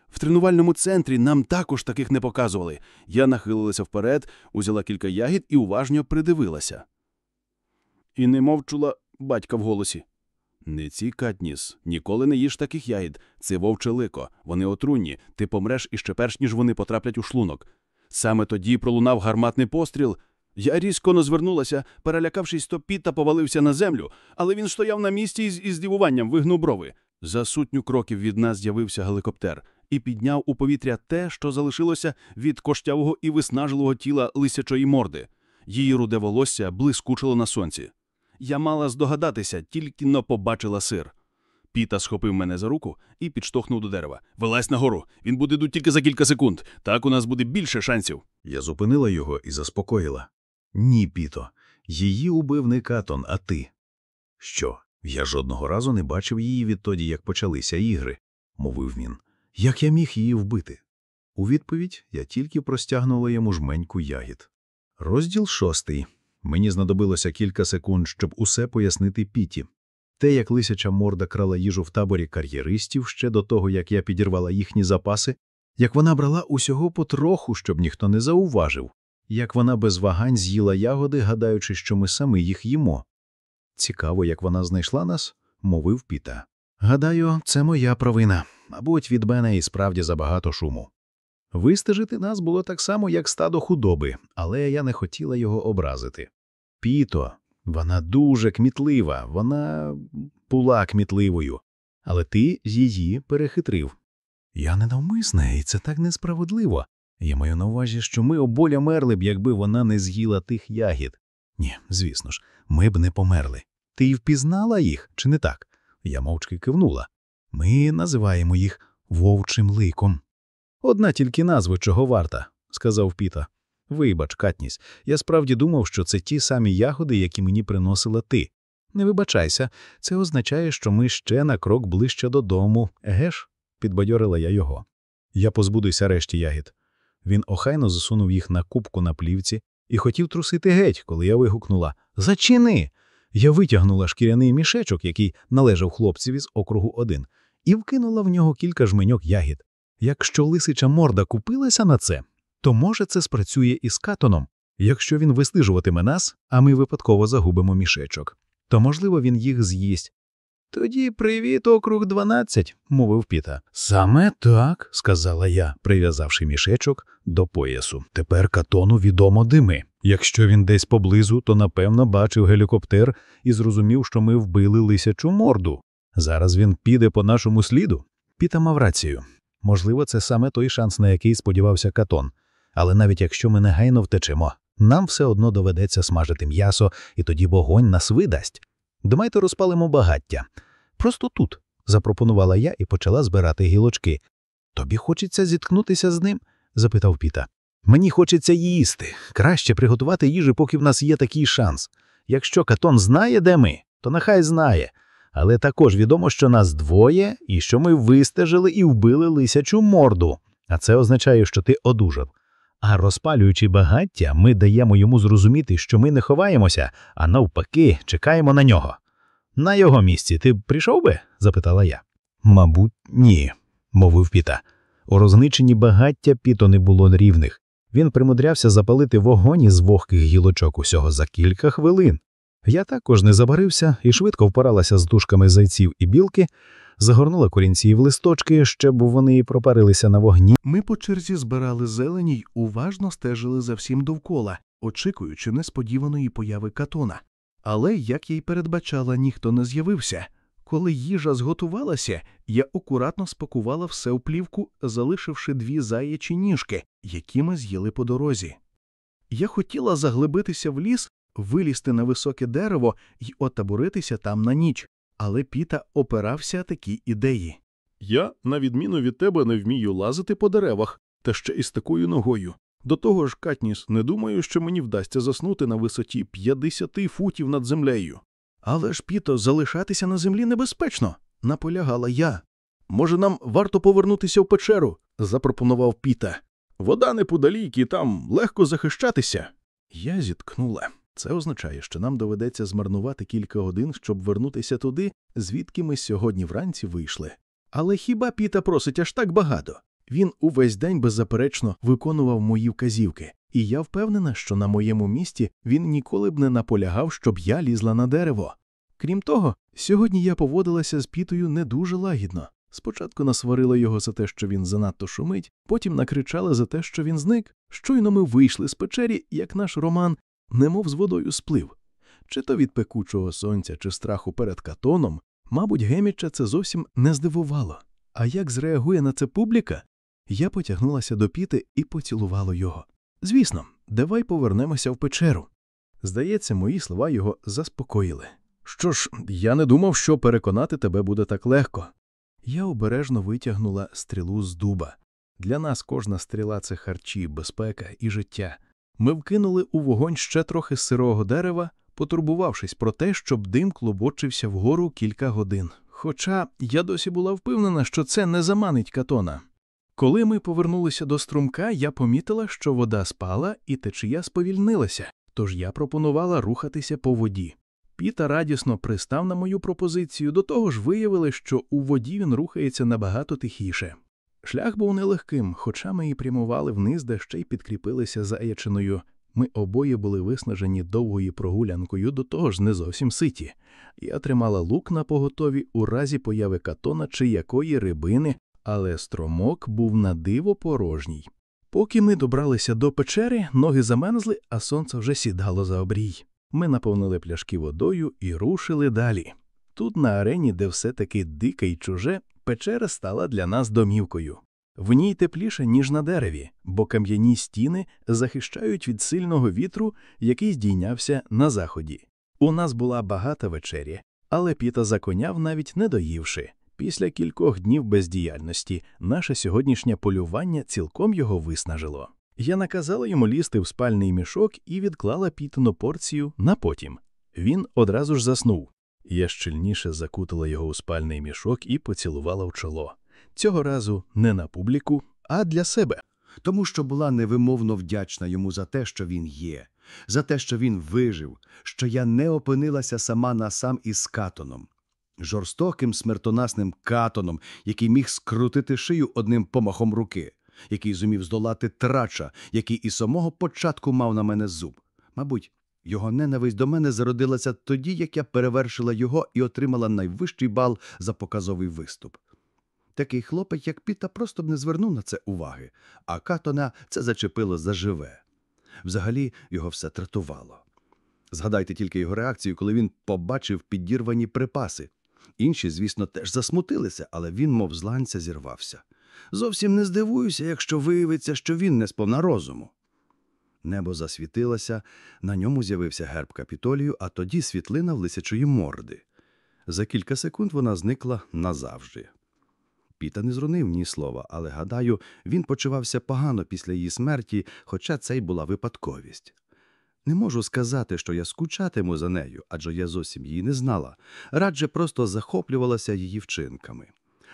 В тренувальному центрі нам також таких не показували. Я нахилилася вперед, узяла кілька ягід і уважно придивилася. І не мовчула батька в голосі. Не ці, Катніс, ніколи не їж таких ягід. Це вовче лико, вони отруйні, ти помреш іще перш, ніж вони потраплять у шлунок. Саме тоді пролунав гарматний постріл. Я різко назвернулася, перелякавшись, то Піта повалився на землю, але він стояв на місці із, із здивуванням, вигнув брови. За сутню кроків від нас з'явився гелікоптер і підняв у повітря те, що залишилося від коштявого і виснажилого тіла лисячої морди. Її руде волосся блискучило на сонці. Я мала здогадатися, тільки но побачила сир. Піта схопив мене за руку і підштовхнув до дерева. Вилазь нагору. Він буде тут тільки за кілька секунд. Так у нас буде більше шансів. Я зупинила його і заспокоїла. Ні, Піто, її убив не Катон, а ти. Що? Я жодного разу не бачив її відтоді, як почалися ігри, мовив він. Як я міг її вбити? У відповідь я тільки простягнула йому жменьку ягід. Розділ шостий. Мені знадобилося кілька секунд, щоб усе пояснити Піті. Те, як лисяча морда крала їжу в таборі кар'єристів ще до того, як я підірвала їхні запаси, як вона брала усього потроху, щоб ніхто не зауважив, як вона без вагань з'їла ягоди, гадаючи, що ми самі їх їмо. Цікаво, як вона знайшла нас, мовив Піта. Гадаю, це моя провина. Мабуть, від мене і справді забагато шуму. Вистежити нас було так само, як стадо худоби, але я не хотіла його образити. Піто, вона дуже кмітлива, вона була кмітливою, але ти її перехитрив. Я ненавмисне, і це так несправедливо. Я маю на увазі, що ми оболя мерли б, якби вона не з'їла тих ягід. Ні, звісно ж, ми б не померли. Ти й впізнала їх, чи не так? Я мовчки кивнула. Ми називаємо їх вовчим ликом. Одна тільки назва чого варта, сказав Піта. Вибач, Катніс, я справді думав, що це ті самі ягоди, які мені приносила ти. Не вибачайся, це означає, що ми ще на крок ближче додому, геш? підбадьорила я його. Я позбудуся решті ягід. Він охайно засунув їх на кубку на плівці і хотів трусити геть, коли я вигукнула Зачини! Я витягнула шкіряний мішечок, який належав хлопцеві з округу 1, і вкинула в нього кілька жменьок ягід. Якщо лисича морда купилася на це, то може це спрацює і з катоном. Якщо він вислижуватиме нас, а ми випадково загубимо мішечок, то можливо він їх з'їсть. Тоді привіт, округ 12, мовив Піта. Саме так, сказала я, прив'язавши мішечок до поясу. Тепер катону відомо дими. Якщо він десь поблизу, то напевно бачив гелікоптер і зрозумів, що ми вбили лисячу морду. Зараз він піде по нашому сліду. Піта мав рацію. Можливо, це саме той шанс, на який сподівався катон. Але навіть якщо ми негайно втечемо, нам все одно доведеться смажити м'ясо, і тоді вогонь нас видасть. Давайте розпалимо багаття. Просто тут, запропонувала я і почала збирати гілочки. Тобі хочеться зіткнутися з ним? запитав Піта. Мені хочеться їсти. Краще приготувати їжу, поки в нас є такий шанс. Якщо катон знає, де ми, то нехай знає. Але також відомо, що нас двоє і що ми вистежили і вбили лисячу морду. А це означає, що ти одужав. А розпалюючи багаття, ми даємо йому зрозуміти, що ми не ховаємося, а навпаки, чекаємо на нього. На його місці ти прийшов би? запитала я. Мабуть, ні, мовив Піта. У розниченні багаття піто не було рівних. Він примудрявся запалити вогонь із вогких гілочок усього за кілька хвилин. Я також не забарився і швидко впоралася з дужками зайців і білки, загорнула корінці в листочки, щоб вони пропарилися на вогні. Ми по черзі збирали зелені й уважно стежили за всім довкола, очікуючи несподіваної появи катона. Але, як я й передбачала, ніхто не з'явився. Коли їжа зготувалася, я акуратно спакувала все у плівку, залишивши дві заячі ніжки, які ми з'їли по дорозі. Я хотіла заглибитися в ліс, вилізти на високе дерево й отаборитися там на ніч, але Піта опирався такій ідеї. Я, на відміну від тебе, не вмію лазити по деревах, та ще із такою ногою. До того ж, Катніс, не думаю, що мені вдасться заснути на висоті 50 футів над землею. Але ж, Піто, залишатися на землі небезпечно, наполягала я. Може, нам варто повернутися в печеру? запропонував Піта. Вода неподалік і там легко захищатися. Я зіткнула. Це означає, що нам доведеться змарнувати кілька годин, щоб вернутися туди, звідки ми сьогодні вранці вийшли. Але хіба Піта просить аж так багато? Він увесь день беззаперечно виконував мої вказівки, і я впевнена, що на моєму місці він ніколи б не наполягав, щоб я лізла на дерево. Крім того, сьогодні я поводилася з Пітою не дуже лагідно. Спочатку насварила його за те, що він занадто шумить, потім накричала за те, що він зник. Щойно ми вийшли з печері, як наш роман, немов з водою сплив. Чи то від пекучого сонця, чи страху перед катоном, мабуть, Геміча це зовсім не здивувало. А як зреагує на це публіка? Я потягнулася до піти і поцілувала його. Звісно, давай повернемося в печеру. Здається, мої слова його заспокоїли. Що ж, я не думав, що переконати тебе буде так легко. Я обережно витягнула стрілу з дуба. Для нас кожна стріла це харчі, безпека і життя. Ми вкинули у вогонь ще трохи сирого дерева, потурбувавшись про те, щоб дим клубочився вгору кілька годин. Хоча я досі була впевнена, що це не заманить катона. Коли ми повернулися до струмка, я помітила, що вода спала і течія сповільнилася, тож я пропонувала рухатися по воді. Піта радісно пристав на мою пропозицію, до того ж виявили, що у воді він рухається набагато тихіше. Шлях був нелегким, хоча ми і прямували вниз, де ще й підкріпилися заячиною. Ми обоє були виснажені довгою прогулянкою, до того ж не зовсім ситі. Я тримала лук на поготові у разі появи катона чи якої рибини, але стромок був на диво порожній. Поки ми добралися до печери, ноги замерзли, а сонце вже сідало за обрій. Ми наповнили пляшки водою і рушили далі. Тут, на арені, де все таки дике й чуже, Печера стала для нас домівкою. В ній тепліше, ніж на дереві, бо кам'яні стіни захищають від сильного вітру, який здійнявся на заході. У нас була багата вечеря, але піта законяв навіть не доївши. Після кількох днів бездіяльності наше сьогоднішнє полювання цілком його виснажило. Я наказала йому лізти в спальний мішок і відклала пітину порцію на потім. Він одразу ж заснув. Я щільніше закутала його у спальний мішок і поцілувала в чоло. Цього разу не на публіку, а для себе. тому що була невимовно вдячна йому за те, що він є, за те, що він вижив, що я не опинилася сама на сам із катоном. Жорстоким смертонасним катоном, який міг скрутити шию одним помахом руки, який зумів здолати трача, який із самого початку мав на мене зуб. Мабуть, його ненависть до мене зародилася тоді, як я перевершила його і отримала найвищий бал за показовий виступ. Такий хлопець, як Піта, просто б не звернув на це уваги, а Катона це зачепило заживе. Взагалі його все тратувало. Згадайте тільки його реакцію, коли він побачив підірвані припаси. Інші, звісно, теж засмутилися, але він, мов з ланця, зірвався. Зовсім не здивуюся, якщо виявиться, що він не сповна розуму. Небо засвітилося, на ньому з'явився герб капітолію, а тоді світлина в лисячої морди. За кілька секунд вона зникла назавжди. Піта не зрунив ні слова, але, гадаю, він почувався погано після її смерті, хоча це й була випадковість. Не можу сказати, що я скучатиму за нею, адже я зовсім її не знала, радже просто захоплювалася її вчинками.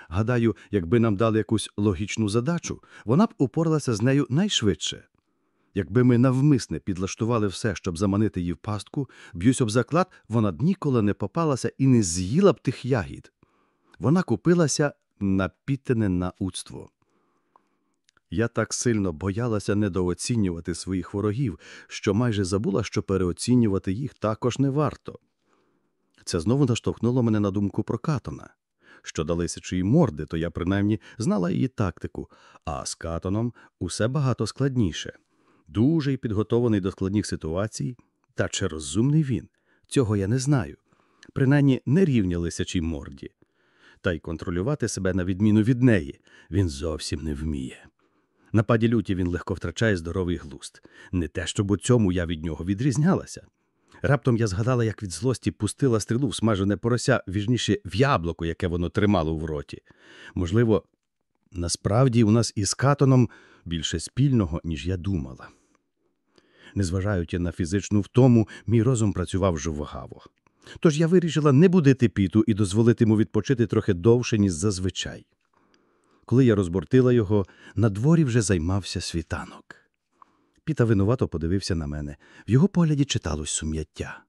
Гадаю, якби нам дали якусь логічну задачу, вона б упоралася з нею найшвидше. Якби ми навмисне підлаштували все, щоб заманити її в пастку, б'юсь об заклад, вона б ніколи не попалася і не з'їла б тих ягід. Вона купилася на пітине наудство. Я так сильно боялася недооцінювати своїх ворогів, що майже забула, що переоцінювати їх також не варто. Це знову наштовхнуло мене на думку про Катона. Щодо лисячої морди, то я принаймні знала її тактику, а з Катоном усе багато складніше. Дуже й підготований до складних ситуацій, та чи розумний він? Цього я не знаю. Принаймні не рівня лисячій морді. Та й контролювати себе на відміну від неї він зовсім не вміє. На паді люті він легко втрачає здоровий глуст. Не те, щоб у цьому я від нього відрізнялася. Раптом я згадала, як від злості пустила стрілу в смажене порося, віжніше в яблуко, яке воно тримало в роті. Можливо, насправді у нас із Катоном більше спільного, ніж я думала. Незважаючи на фізичну втому, мій розум працював жовгаво. Тож я вирішила не будити піту і дозволити йому відпочити трохи довше, ніж зазвичай. Коли я розбортила його, на дворі вже займався світанок. Піта винувато подивився на мене. В його погляді читалось сум'яття.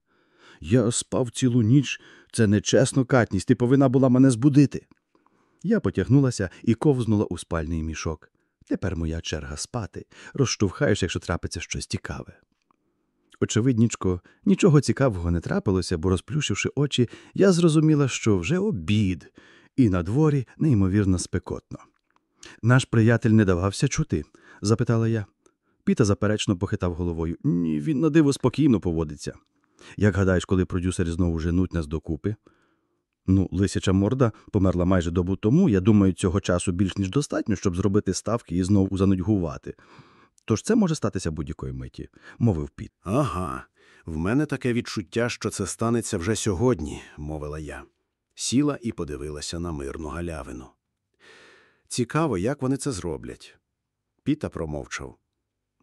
Я спав цілу ніч. Це нечесно, Катність, ти повинна була мене збудити. Я потягнулася і ковзнула у спальний мішок. Тепер моя черга спати. Розштовхаєш, якщо трапиться щось цікаве. Очевиднічко, нічого цікавого не трапилося, бо, розплющивши очі, я зрозуміла, що вже обід, і на дворі неймовірно спекотно. Наш приятель не давався чути? запитала я. Піта заперечно похитав головою. Ні, він на диво спокійно поводиться. Як гадаєш, коли продюсери знову женуть нас докупи? Ну, лисяча морда померла майже добу тому. Я думаю, цього часу більш ніж достатньо, щоб зробити ставки і знову занудьгувати. Тож це може статися будь-якої миті, мовив Піт. Ага, в мене таке відчуття, що це станеться вже сьогодні, мовила я. Сіла і подивилася на мирну галявину. Цікаво, як вони це зроблять. Піта промовчав.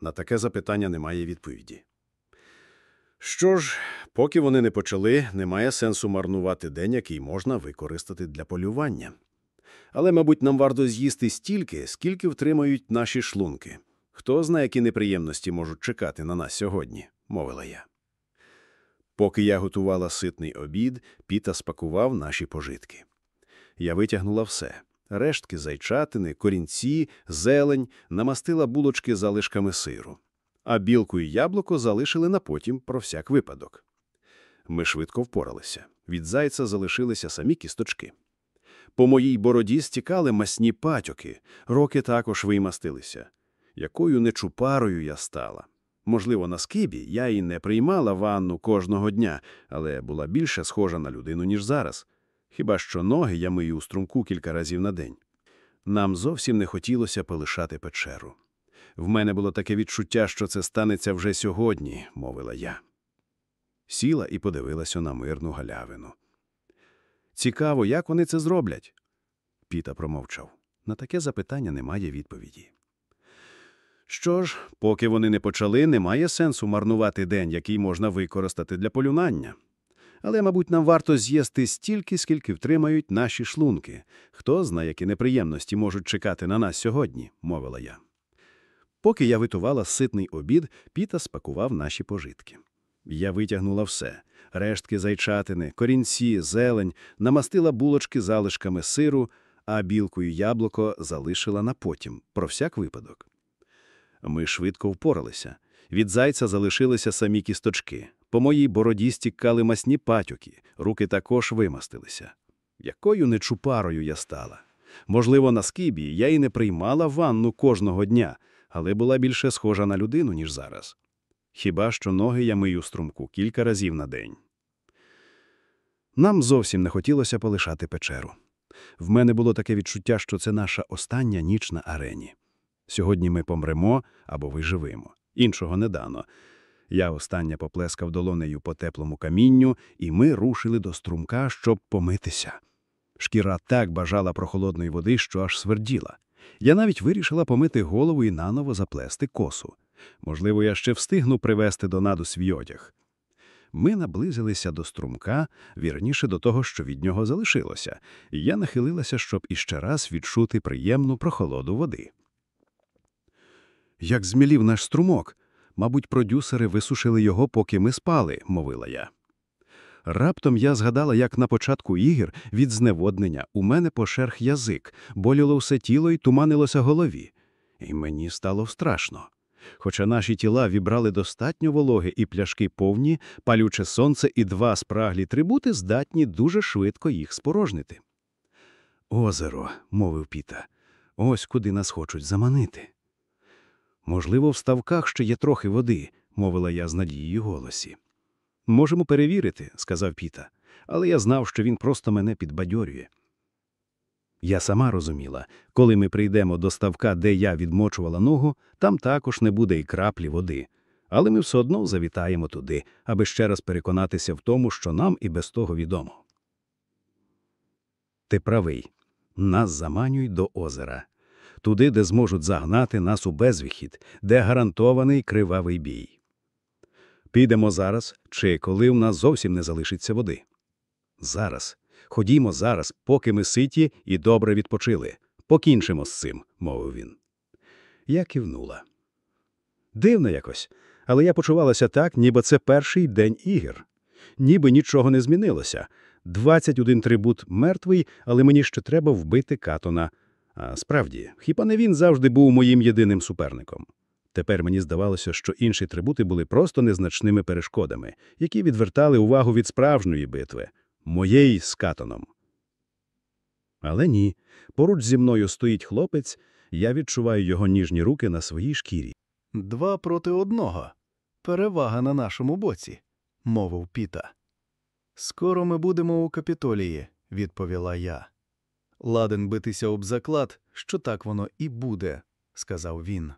На таке запитання немає відповіді. Що ж, поки вони не почали, немає сенсу марнувати день, який можна використати для полювання. Але, мабуть, нам варто з'їсти стільки, скільки втримають наші шлунки. Хто знає, які неприємності можуть чекати на нас сьогодні, мовила я. Поки я готувала ситний обід, Піта спакував наші пожитки. Я витягнула все рештки зайчатини, корінці, зелень, намастила булочки залишками сиру. А білку і яблуко залишили на потім про всяк випадок. Ми швидко впоралися. Від зайця залишилися самі кісточки. По моїй бороді стікали масні патьоки, роки також вимастилися. Якою нечупарою я стала. Можливо, на скибі я і не приймала ванну кожного дня, але була більше схожа на людину, ніж зараз. Хіба що ноги я мию у струмку кілька разів на день. Нам зовсім не хотілося полишати печеру. В мене було таке відчуття, що це станеться вже сьогодні, мовила я. Сіла і подивилася на мирну галявину. Цікаво, як вони це зроблять? Піта промовчав. На таке запитання немає відповіді. Що ж, поки вони не почали, немає сенсу марнувати день, який можна використати для полюнання. Але, мабуть, нам варто з'їсти стільки, скільки втримають наші шлунки. Хто знає, які неприємності можуть чекати на нас сьогодні, мовила я. Поки я витувала ситний обід, Піта спакував наші пожитки. Я витягнула все рештки зайчатини, корінці, зелень, намастила булочки залишками сиру, а білку і яблуко залишила на потім, про всяк випадок. Ми швидко впоралися. Від зайця залишилися самі кісточки. По моїй бороді стікали масні патюки, руки також вимастилися. Якою нечупарою я стала. Можливо, на скибі я і не приймала ванну кожного дня, але була більше схожа на людину, ніж зараз. Хіба що ноги я мию струмку кілька разів на день. Нам зовсім не хотілося полишати печеру. В мене було таке відчуття, що це наша остання ніч на арені. Сьогодні ми помремо або виживемо. Іншого не дано. Я остання поплескав долонею по теплому камінню, і ми рушили до струмка, щоб помитися. Шкіра так бажала прохолодної води, що аж сверділа. Я навіть вирішила помити голову і наново заплести косу. Можливо, я ще встигну привести до наду свій одяг. Ми наблизилися до струмка, вірніше до того, що від нього залишилося, і я нахилилася, щоб іще раз відчути приємну прохолоду води. Як змілів наш струмок. Мабуть, продюсери висушили його, поки ми спали, мовила я. Раптом я згадала, як на початку ігор від зневоднення у мене пошерх язик, боліло все тіло і туманилося голові. І мені стало страшно. Хоча наші тіла вібрали достатньо вологи і пляшки повні, палюче сонце і два спраглі трибути здатні дуже швидко їх спорожнити. Озеро, мовив Піта, ось куди нас хочуть заманити. Можливо, в ставках ще є трохи води, мовила я з надією голосі. Можемо перевірити, сказав Піта, але я знав, що він просто мене підбадьорює. Я сама розуміла, коли ми прийдемо до ставка, де я відмочувала ногу, там також не буде і краплі води. Але ми все одно завітаємо туди, аби ще раз переконатися в тому, що нам і без того відомо. Ти правий. Нас заманюють до озера. Туди, де зможуть загнати нас у безвихід, де гарантований кривавий бій. Підемо зараз, чи коли в нас зовсім не залишиться води. Зараз. Ходімо зараз, поки ми ситі і добре відпочили. Покінчимо з цим, мовив він. Я кивнула. Дивно якось, але я почувалася так, ніби це перший день ігор. Ніби нічого не змінилося. 21 трибут мертвий, але мені ще треба вбити Катона. А справді, хіба не він завжди був моїм єдиним суперником? Тепер мені здавалося, що інші трибути були просто незначними перешкодами, які відвертали увагу від справжньої битви моєї з Катоном. Але ні, поруч зі мною стоїть хлопець, я відчуваю його ніжні руки на своїй шкірі. Два проти одного. Перевага на нашому боці, мовив Піта. Скоро ми будемо у капітолії, відповіла я. Ладен битися об заклад, що так воно і буде, сказав він.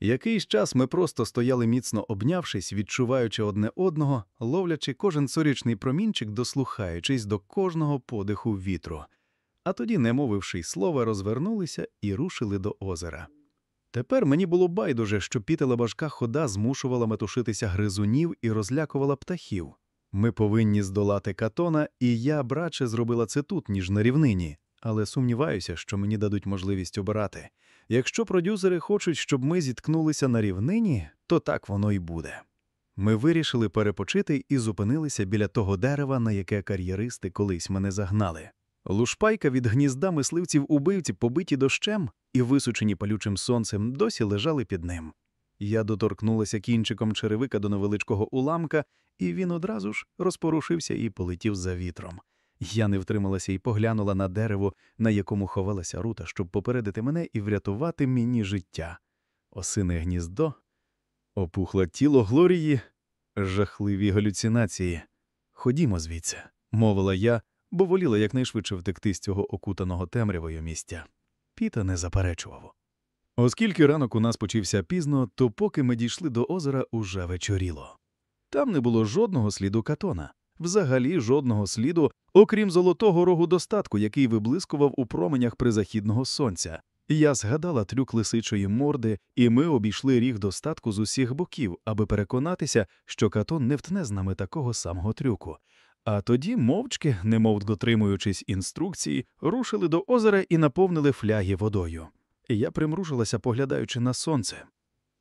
Якийсь час ми просто стояли міцно обнявшись, відчуваючи одне одного, ловлячи кожен сорічний промінчик, дослухаючись до кожного подиху вітру. А тоді, не мовивши й слова, розвернулися і рушили до озера. Тепер мені було байдуже, що пітела важка хода змушувала метушитися гризунів і розлякувала птахів. Ми повинні здолати катона, і я, братче, зробила це тут, ніж на рівнині, але сумніваюся, що мені дадуть можливість обирати. Якщо продюсери хочуть, щоб ми зіткнулися на рівнині, то так воно й буде. Ми вирішили перепочити і зупинилися біля того дерева, на яке кар'єристи колись мене загнали. Лушпайка від гнізда мисливців убивці, побиті дощем і висучені палючим сонцем, досі лежали під ним. Я доторкнулася кінчиком черевика до невеличкого уламка, і він одразу ж розпорушився і полетів за вітром. Я не втрималася і поглянула на дерево, на якому ховалася рута, щоб попередити мене і врятувати мені життя. Осине гніздо, опухле тіло Глорії, жахливі галюцинації. Ходімо звідси, мовила я, бо воліла якнайшвидше втекти з цього окутаного темрявою місця. Піта не заперечував. Оскільки ранок у нас почався пізно, то поки ми дійшли до озера, уже вечоріло. Там не було жодного сліду катона, взагалі жодного сліду, окрім золотого рогу достатку, який виблискував у променях призахідного сонця. Я згадала трюк лисичої морди, і ми обійшли ріг достатку з усіх боків, аби переконатися, що катон не втне з нами такого самого трюку. А тоді, мовчки, немов дотримуючись інструкції, рушили до озера і наповнили фляги водою. Я примружилася, поглядаючи на сонце.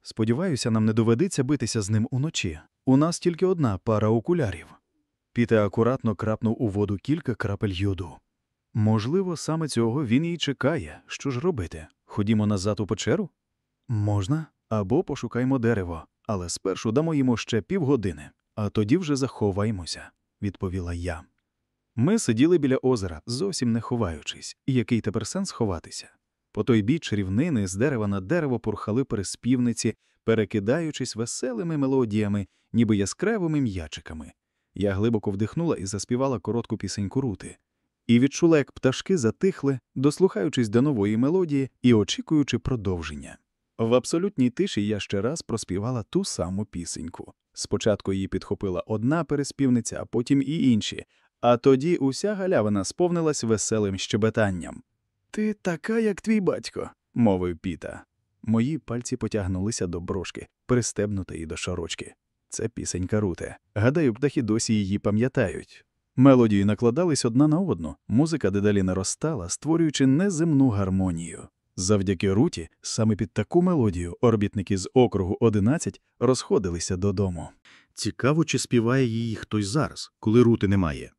Сподіваюся, нам не доведеться битися з ним уночі. У нас тільки одна пара окулярів. Піте акуратно крапнув у воду кілька крапель йоду. Можливо, саме цього він і чекає. Що ж робити? Ходімо назад у печеру? Можна, або пошукаймо дерево, але спершу дамо йому ще півгодини, а тоді вже заховаймося, відповіла я. Ми сиділи біля озера, зовсім не ховаючись, і який тепер сенс ховатися? По той біч рівнини з дерева на дерево порхали переспівниці, перекидаючись веселими мелодіями, ніби яскравими м'ячиками. Я глибоко вдихнула і заспівала коротку пісеньку рути. І відчула, як пташки затихли, дослухаючись до нової мелодії і очікуючи продовження. В абсолютній тиші я ще раз проспівала ту саму пісеньку. Спочатку її підхопила одна переспівниця, а потім і інші, а тоді уся галявина сповнилась веселим щебетанням. Ти така, як твій батько, мовив Піта. Мої пальці потягнулися до брошки, пристебнутої до шарочки. Це пісенька Руте. Гадаю, птахи досі її пам'ятають. Мелодії накладались одна на одну, музика дедалі наростала, створюючи неземну гармонію. Завдяки руті, саме під таку мелодію орбітники з округу 11 розходилися додому. Цікаво, чи співає її хтось зараз, коли рути немає.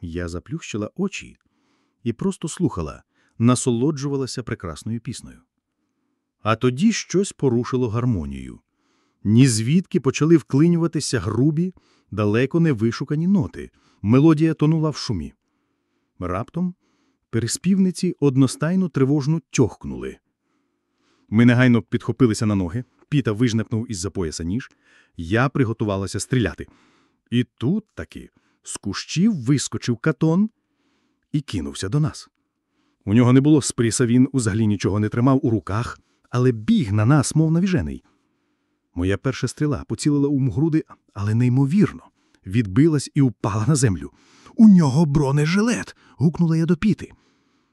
Я заплющила очі і просто слухала, насолоджувалася прекрасною піснею. А тоді щось порушило гармонію. Ні звідки почали вклинюватися грубі, далеко не вишукані ноти. Мелодія тонула в шумі. Раптом переспівниці одностайно тривожно тьохкнули. Ми негайно підхопилися на ноги, Піта вижнепнув із-за пояса ніж. Я приготувалася стріляти. І тут таки з кущів вискочив катон і кинувся до нас. У нього не було спріса, він узагалі нічого не тримав у руках, але біг на нас, мов навіжений. Моя перша стріла поцілила у груди, але неймовірно, відбилась і упала на землю. У нього бронежилет. гукнула я до піти.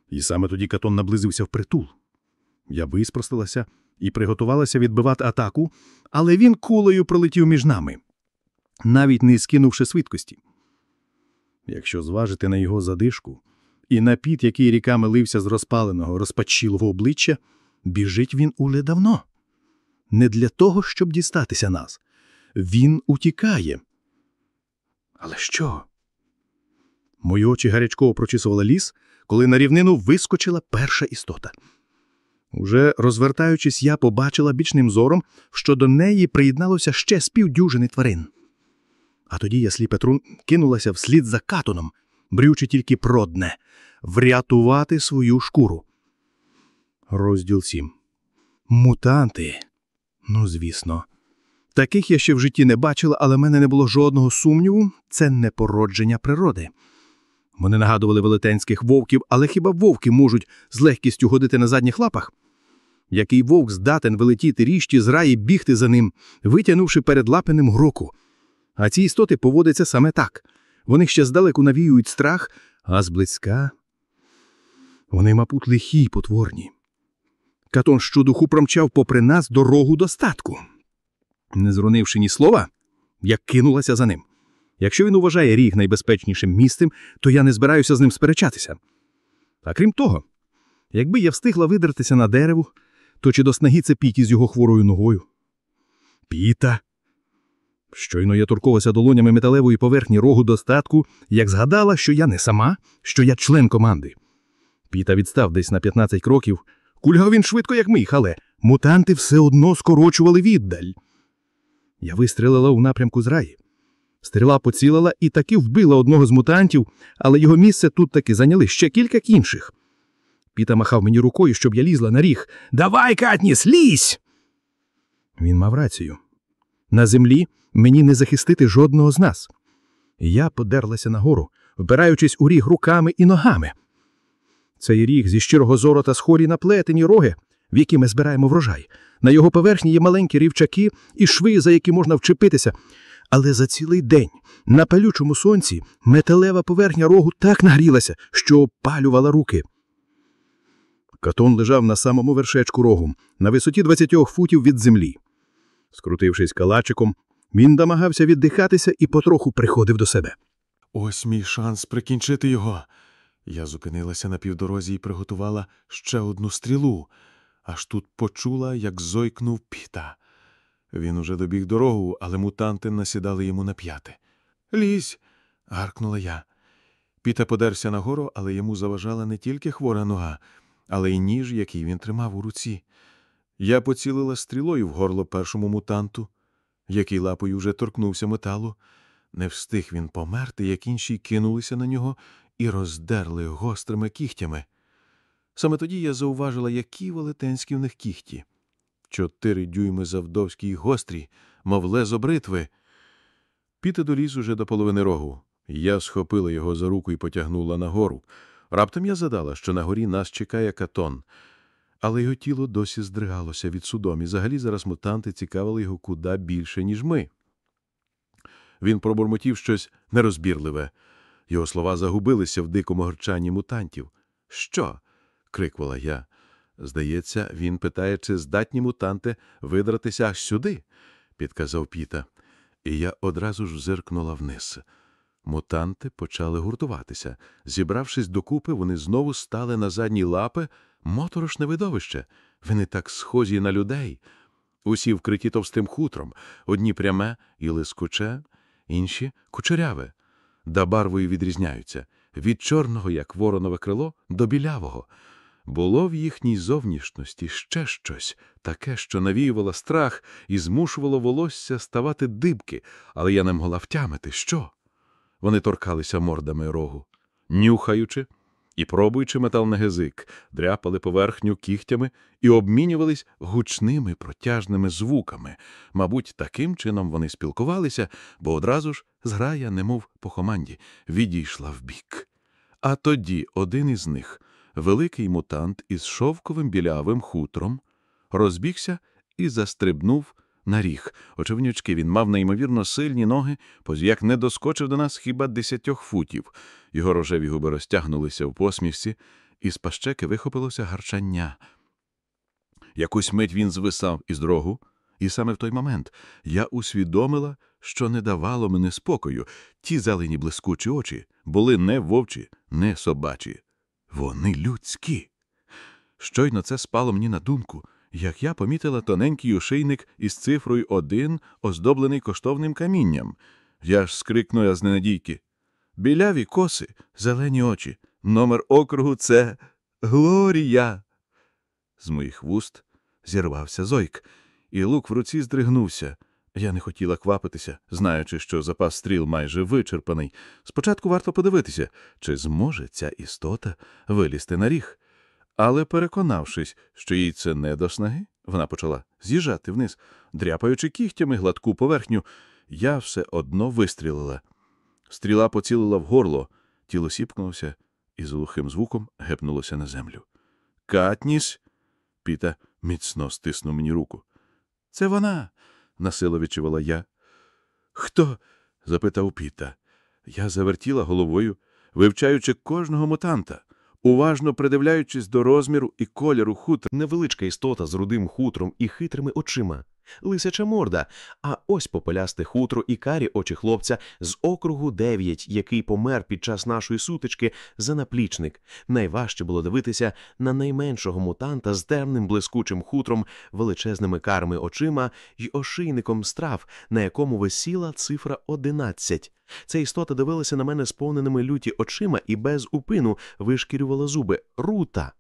І саме тоді катон наблизився впритул. Я виспростилася і приготувалася відбивати атаку, але він кулею пролетів між нами, навіть не скинувши швидкості. Якщо зважити на його задишку і на піт, який ріками лився з розпаленого, розпачілого обличчя, біжить він уже давно. Не для того, щоб дістатися нас. Він утікає. Але що? Мої очі гарячково прочісували ліс, коли на рівнину вискочила перша істота. Уже розвертаючись, я побачила бічним зором, що до неї приєдналося ще з півдюжини тварин. А тоді я сліпетрун кинулася вслід за катоном, брючи тільки про одне – врятувати свою шкуру. Розділ 7. Мутанти. Ну, звісно. Таких я ще в житті не бачила, але в мене не було жодного сумніву – це не породження природи. Вони нагадували велетенських вовків, але хіба вовки можуть з легкістю ходити на задніх лапах? Який вовк здатен вилетіти ріжті з раї бігти за ним, витягнувши перед лапеним гроку. А ці істоти поводяться саме так. Вони ще здалеку навіюють страх, а зблизька вони, мабуть, лихі й потворні. Катон щодуху промчав попри нас дорогу достатку. Не зронивши ні слова, я кинулася за ним. Якщо він вважає ріг найбезпечнішим місцем, то я не збираюся з ним сперечатися. А крім того, якби я встигла видертися на дерево, то чи до снаги це піті з його хворою ногою? Піта. Щойно я торкувалася долонями металевої поверхні рогу достатку, як згадала, що я не сама, що я член команди. Піта відстав десь на 15 кроків. Кульгав він швидко, як міг, але мутанти все одно скорочували віддаль. Я вистрелила у напрямку з раї. Стріла поцілила і таки вбила одного з мутантів, але його місце тут таки зайняли ще кілька інших. Піта махав мені рукою, щоб я лізла на ріг. Давай, Катніс, лізь! Він мав рацію. На землі мені не захистити жодного з нас. Я подерлася нагору, впираючись у ріг руками і ногами. Цей ріг зі щирого золота схожий на плетені роги, в які ми збираємо врожай. На його поверхні є маленькі рівчаки і шви, за які можна вчепитися. Але за цілий день на палючому сонці металева поверхня рогу так нагрілася, що опалювала руки. Катон лежав на самому вершечку рогу, на висоті 20 футів від землі. Скрутившись калачиком, він намагався віддихатися і потроху приходив до себе. Ось мій шанс прикінчити його. Я зупинилася на півдорозі і приготувала ще одну стрілу, аж тут почула, як зойкнув піта. Він уже добіг дорогу, але мутанти насідали йому на п'яти. Лізь. гаркнула я. Піта подерся нагору, але йому заважала не тільки хвора нога, але й ніж, який він тримав у руці. Я поцілила стрілою в горло першому мутанту, який лапою вже торкнувся металу. Не встиг він померти, як інші кинулися на нього і роздерли гострими кігтями. Саме тоді я зауважила, які велетенські в них кігті. Чотири дюйми завдовські й гострі, мов лезо бритви. Піти доліз уже до половини рогу. Я схопила його за руку і потягнула нагору. Раптом я задала, що на горі нас чекає катон. Але його тіло досі здригалося від судом, і взагалі зараз мутанти цікавили його куди більше, ніж ми. Він пробурмотів щось нерозбірливе. Його слова загубилися в дикому горчанні мутантів. Що? крикнула я. Здається, він питає, чи здатні мутанти видратися сюди, підказав Піта. І я одразу ж зиркнула вниз. Мутанти почали гуртуватися. Зібравшись докупи, вони знову стали на задні лапи, моторошне видовище. Вони так схожі на людей. Усі вкриті товстим хутром, одні пряме і лискуче, інші кучеряве, да барвою відрізняються від чорного, як воронове крило, до білявого. Було в їхній зовнішності ще щось таке, що навіювало страх і змушувало волосся ставати дибки, але я не могла втямити, що. Вони торкалися мордами рогу, нюхаючи і пробуючи метал на язик, дряпали поверхню кігтями і обмінювались гучними протяжними звуками. Мабуть, таким чином вони спілкувалися, бо одразу ж зграя, немов по команді, відійшла вбік. А тоді один із них, великий мутант із шовковим білявим хутром, розбігся і застрибнув на ріг. Очевидячки, він мав неймовірно сильні ноги, позяк не доскочив до нас хіба десятьох футів. Його рожеві губи розтягнулися в посмішці, і з пащеки вихопилося гарчання. Якусь мить він звисав із дрогу, і саме в той момент я усвідомила, що не давало мене спокою. Ті зелені блискучі очі були не вовчі, не собачі. Вони людські. Щойно це спало мені на думку, як я помітила тоненький ошейник із цифрою один, оздоблений коштовним камінням. Я ж скрикнула з ненадійки. Біляві коси, зелені очі. Номер округу це Глорія. З моїх вуст зірвався зойк, і лук в руці здригнувся. Я не хотіла квапитися, знаючи, що запас стріл майже вичерпаний. Спочатку варто подивитися, чи зможе ця істота вилізти на ріг. Але, переконавшись, що їй це не до снаги, вона почала з'їжджати вниз, дряпаючи кігтями гладку поверхню, я все одно вистрілила. Стріла поцілила в горло, тіло сіпкнулося і з глухим звуком гепнулося на землю. Катніс. Піта міцно стиснув мені руку. Це вона, насило відчувала я. Хто? запитав Піта. Я завертіла головою, вивчаючи кожного мутанта. Уважно придивляючись до розміру і кольору хутра, невеличка істота з рудим хутром і хитрими очима, лисяча морда, а ось попелясте хутро і карі очі хлопця з округу 9, який помер під час нашої сутички за наплічник. Найважче було дивитися на найменшого мутанта з темним блискучим хутром, величезними карми очима й ошийником страв, на якому висіла цифра 11. Ця істота дивилася на мене сповненими люті очима і без упину вишкірювала зуби. Рута.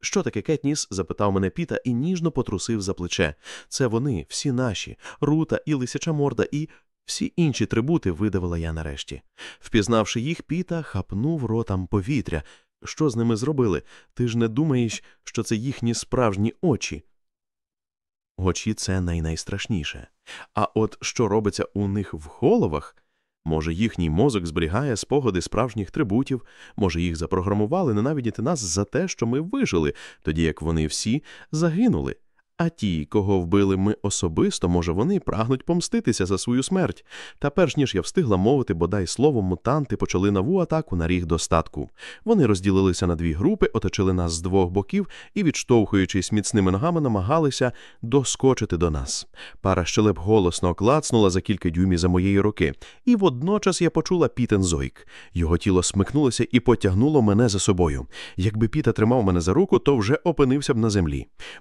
Що таке Кетніс? запитав мене Піта і ніжно потрусив за плече. Це вони, всі наші, рута і лисяча морда, і всі інші трибути видавила я нарешті. Впізнавши їх, Піта хапнув ротам повітря. Що з ними зробили? Ти ж не думаєш, що це їхні справжні очі? Очі це найнайстрашніше. А от що робиться у них в головах? Може, їхній мозок зберігає спогади справжніх трибутів, може, їх запрограмували ненавидіти нас за те, що ми вижили, тоді як вони всі загинули. А ті, кого вбили ми особисто, може, вони прагнуть помститися за свою смерть. Та перш ніж я встигла мовити бодай словом, мутанти почали нову атаку на ріг достатку. Вони розділилися на дві групи, оточили нас з двох боків і, відштовхуючись міцними ногами, намагалися доскочити до нас. Пара щелеп голосно клацнула за кілька дюймів за моєї руки, і водночас я почула Пітен зойк. Його тіло смикнулося і потягнуло мене за собою. Якби Піта тримав мене за руку, то вже опинився б на землі.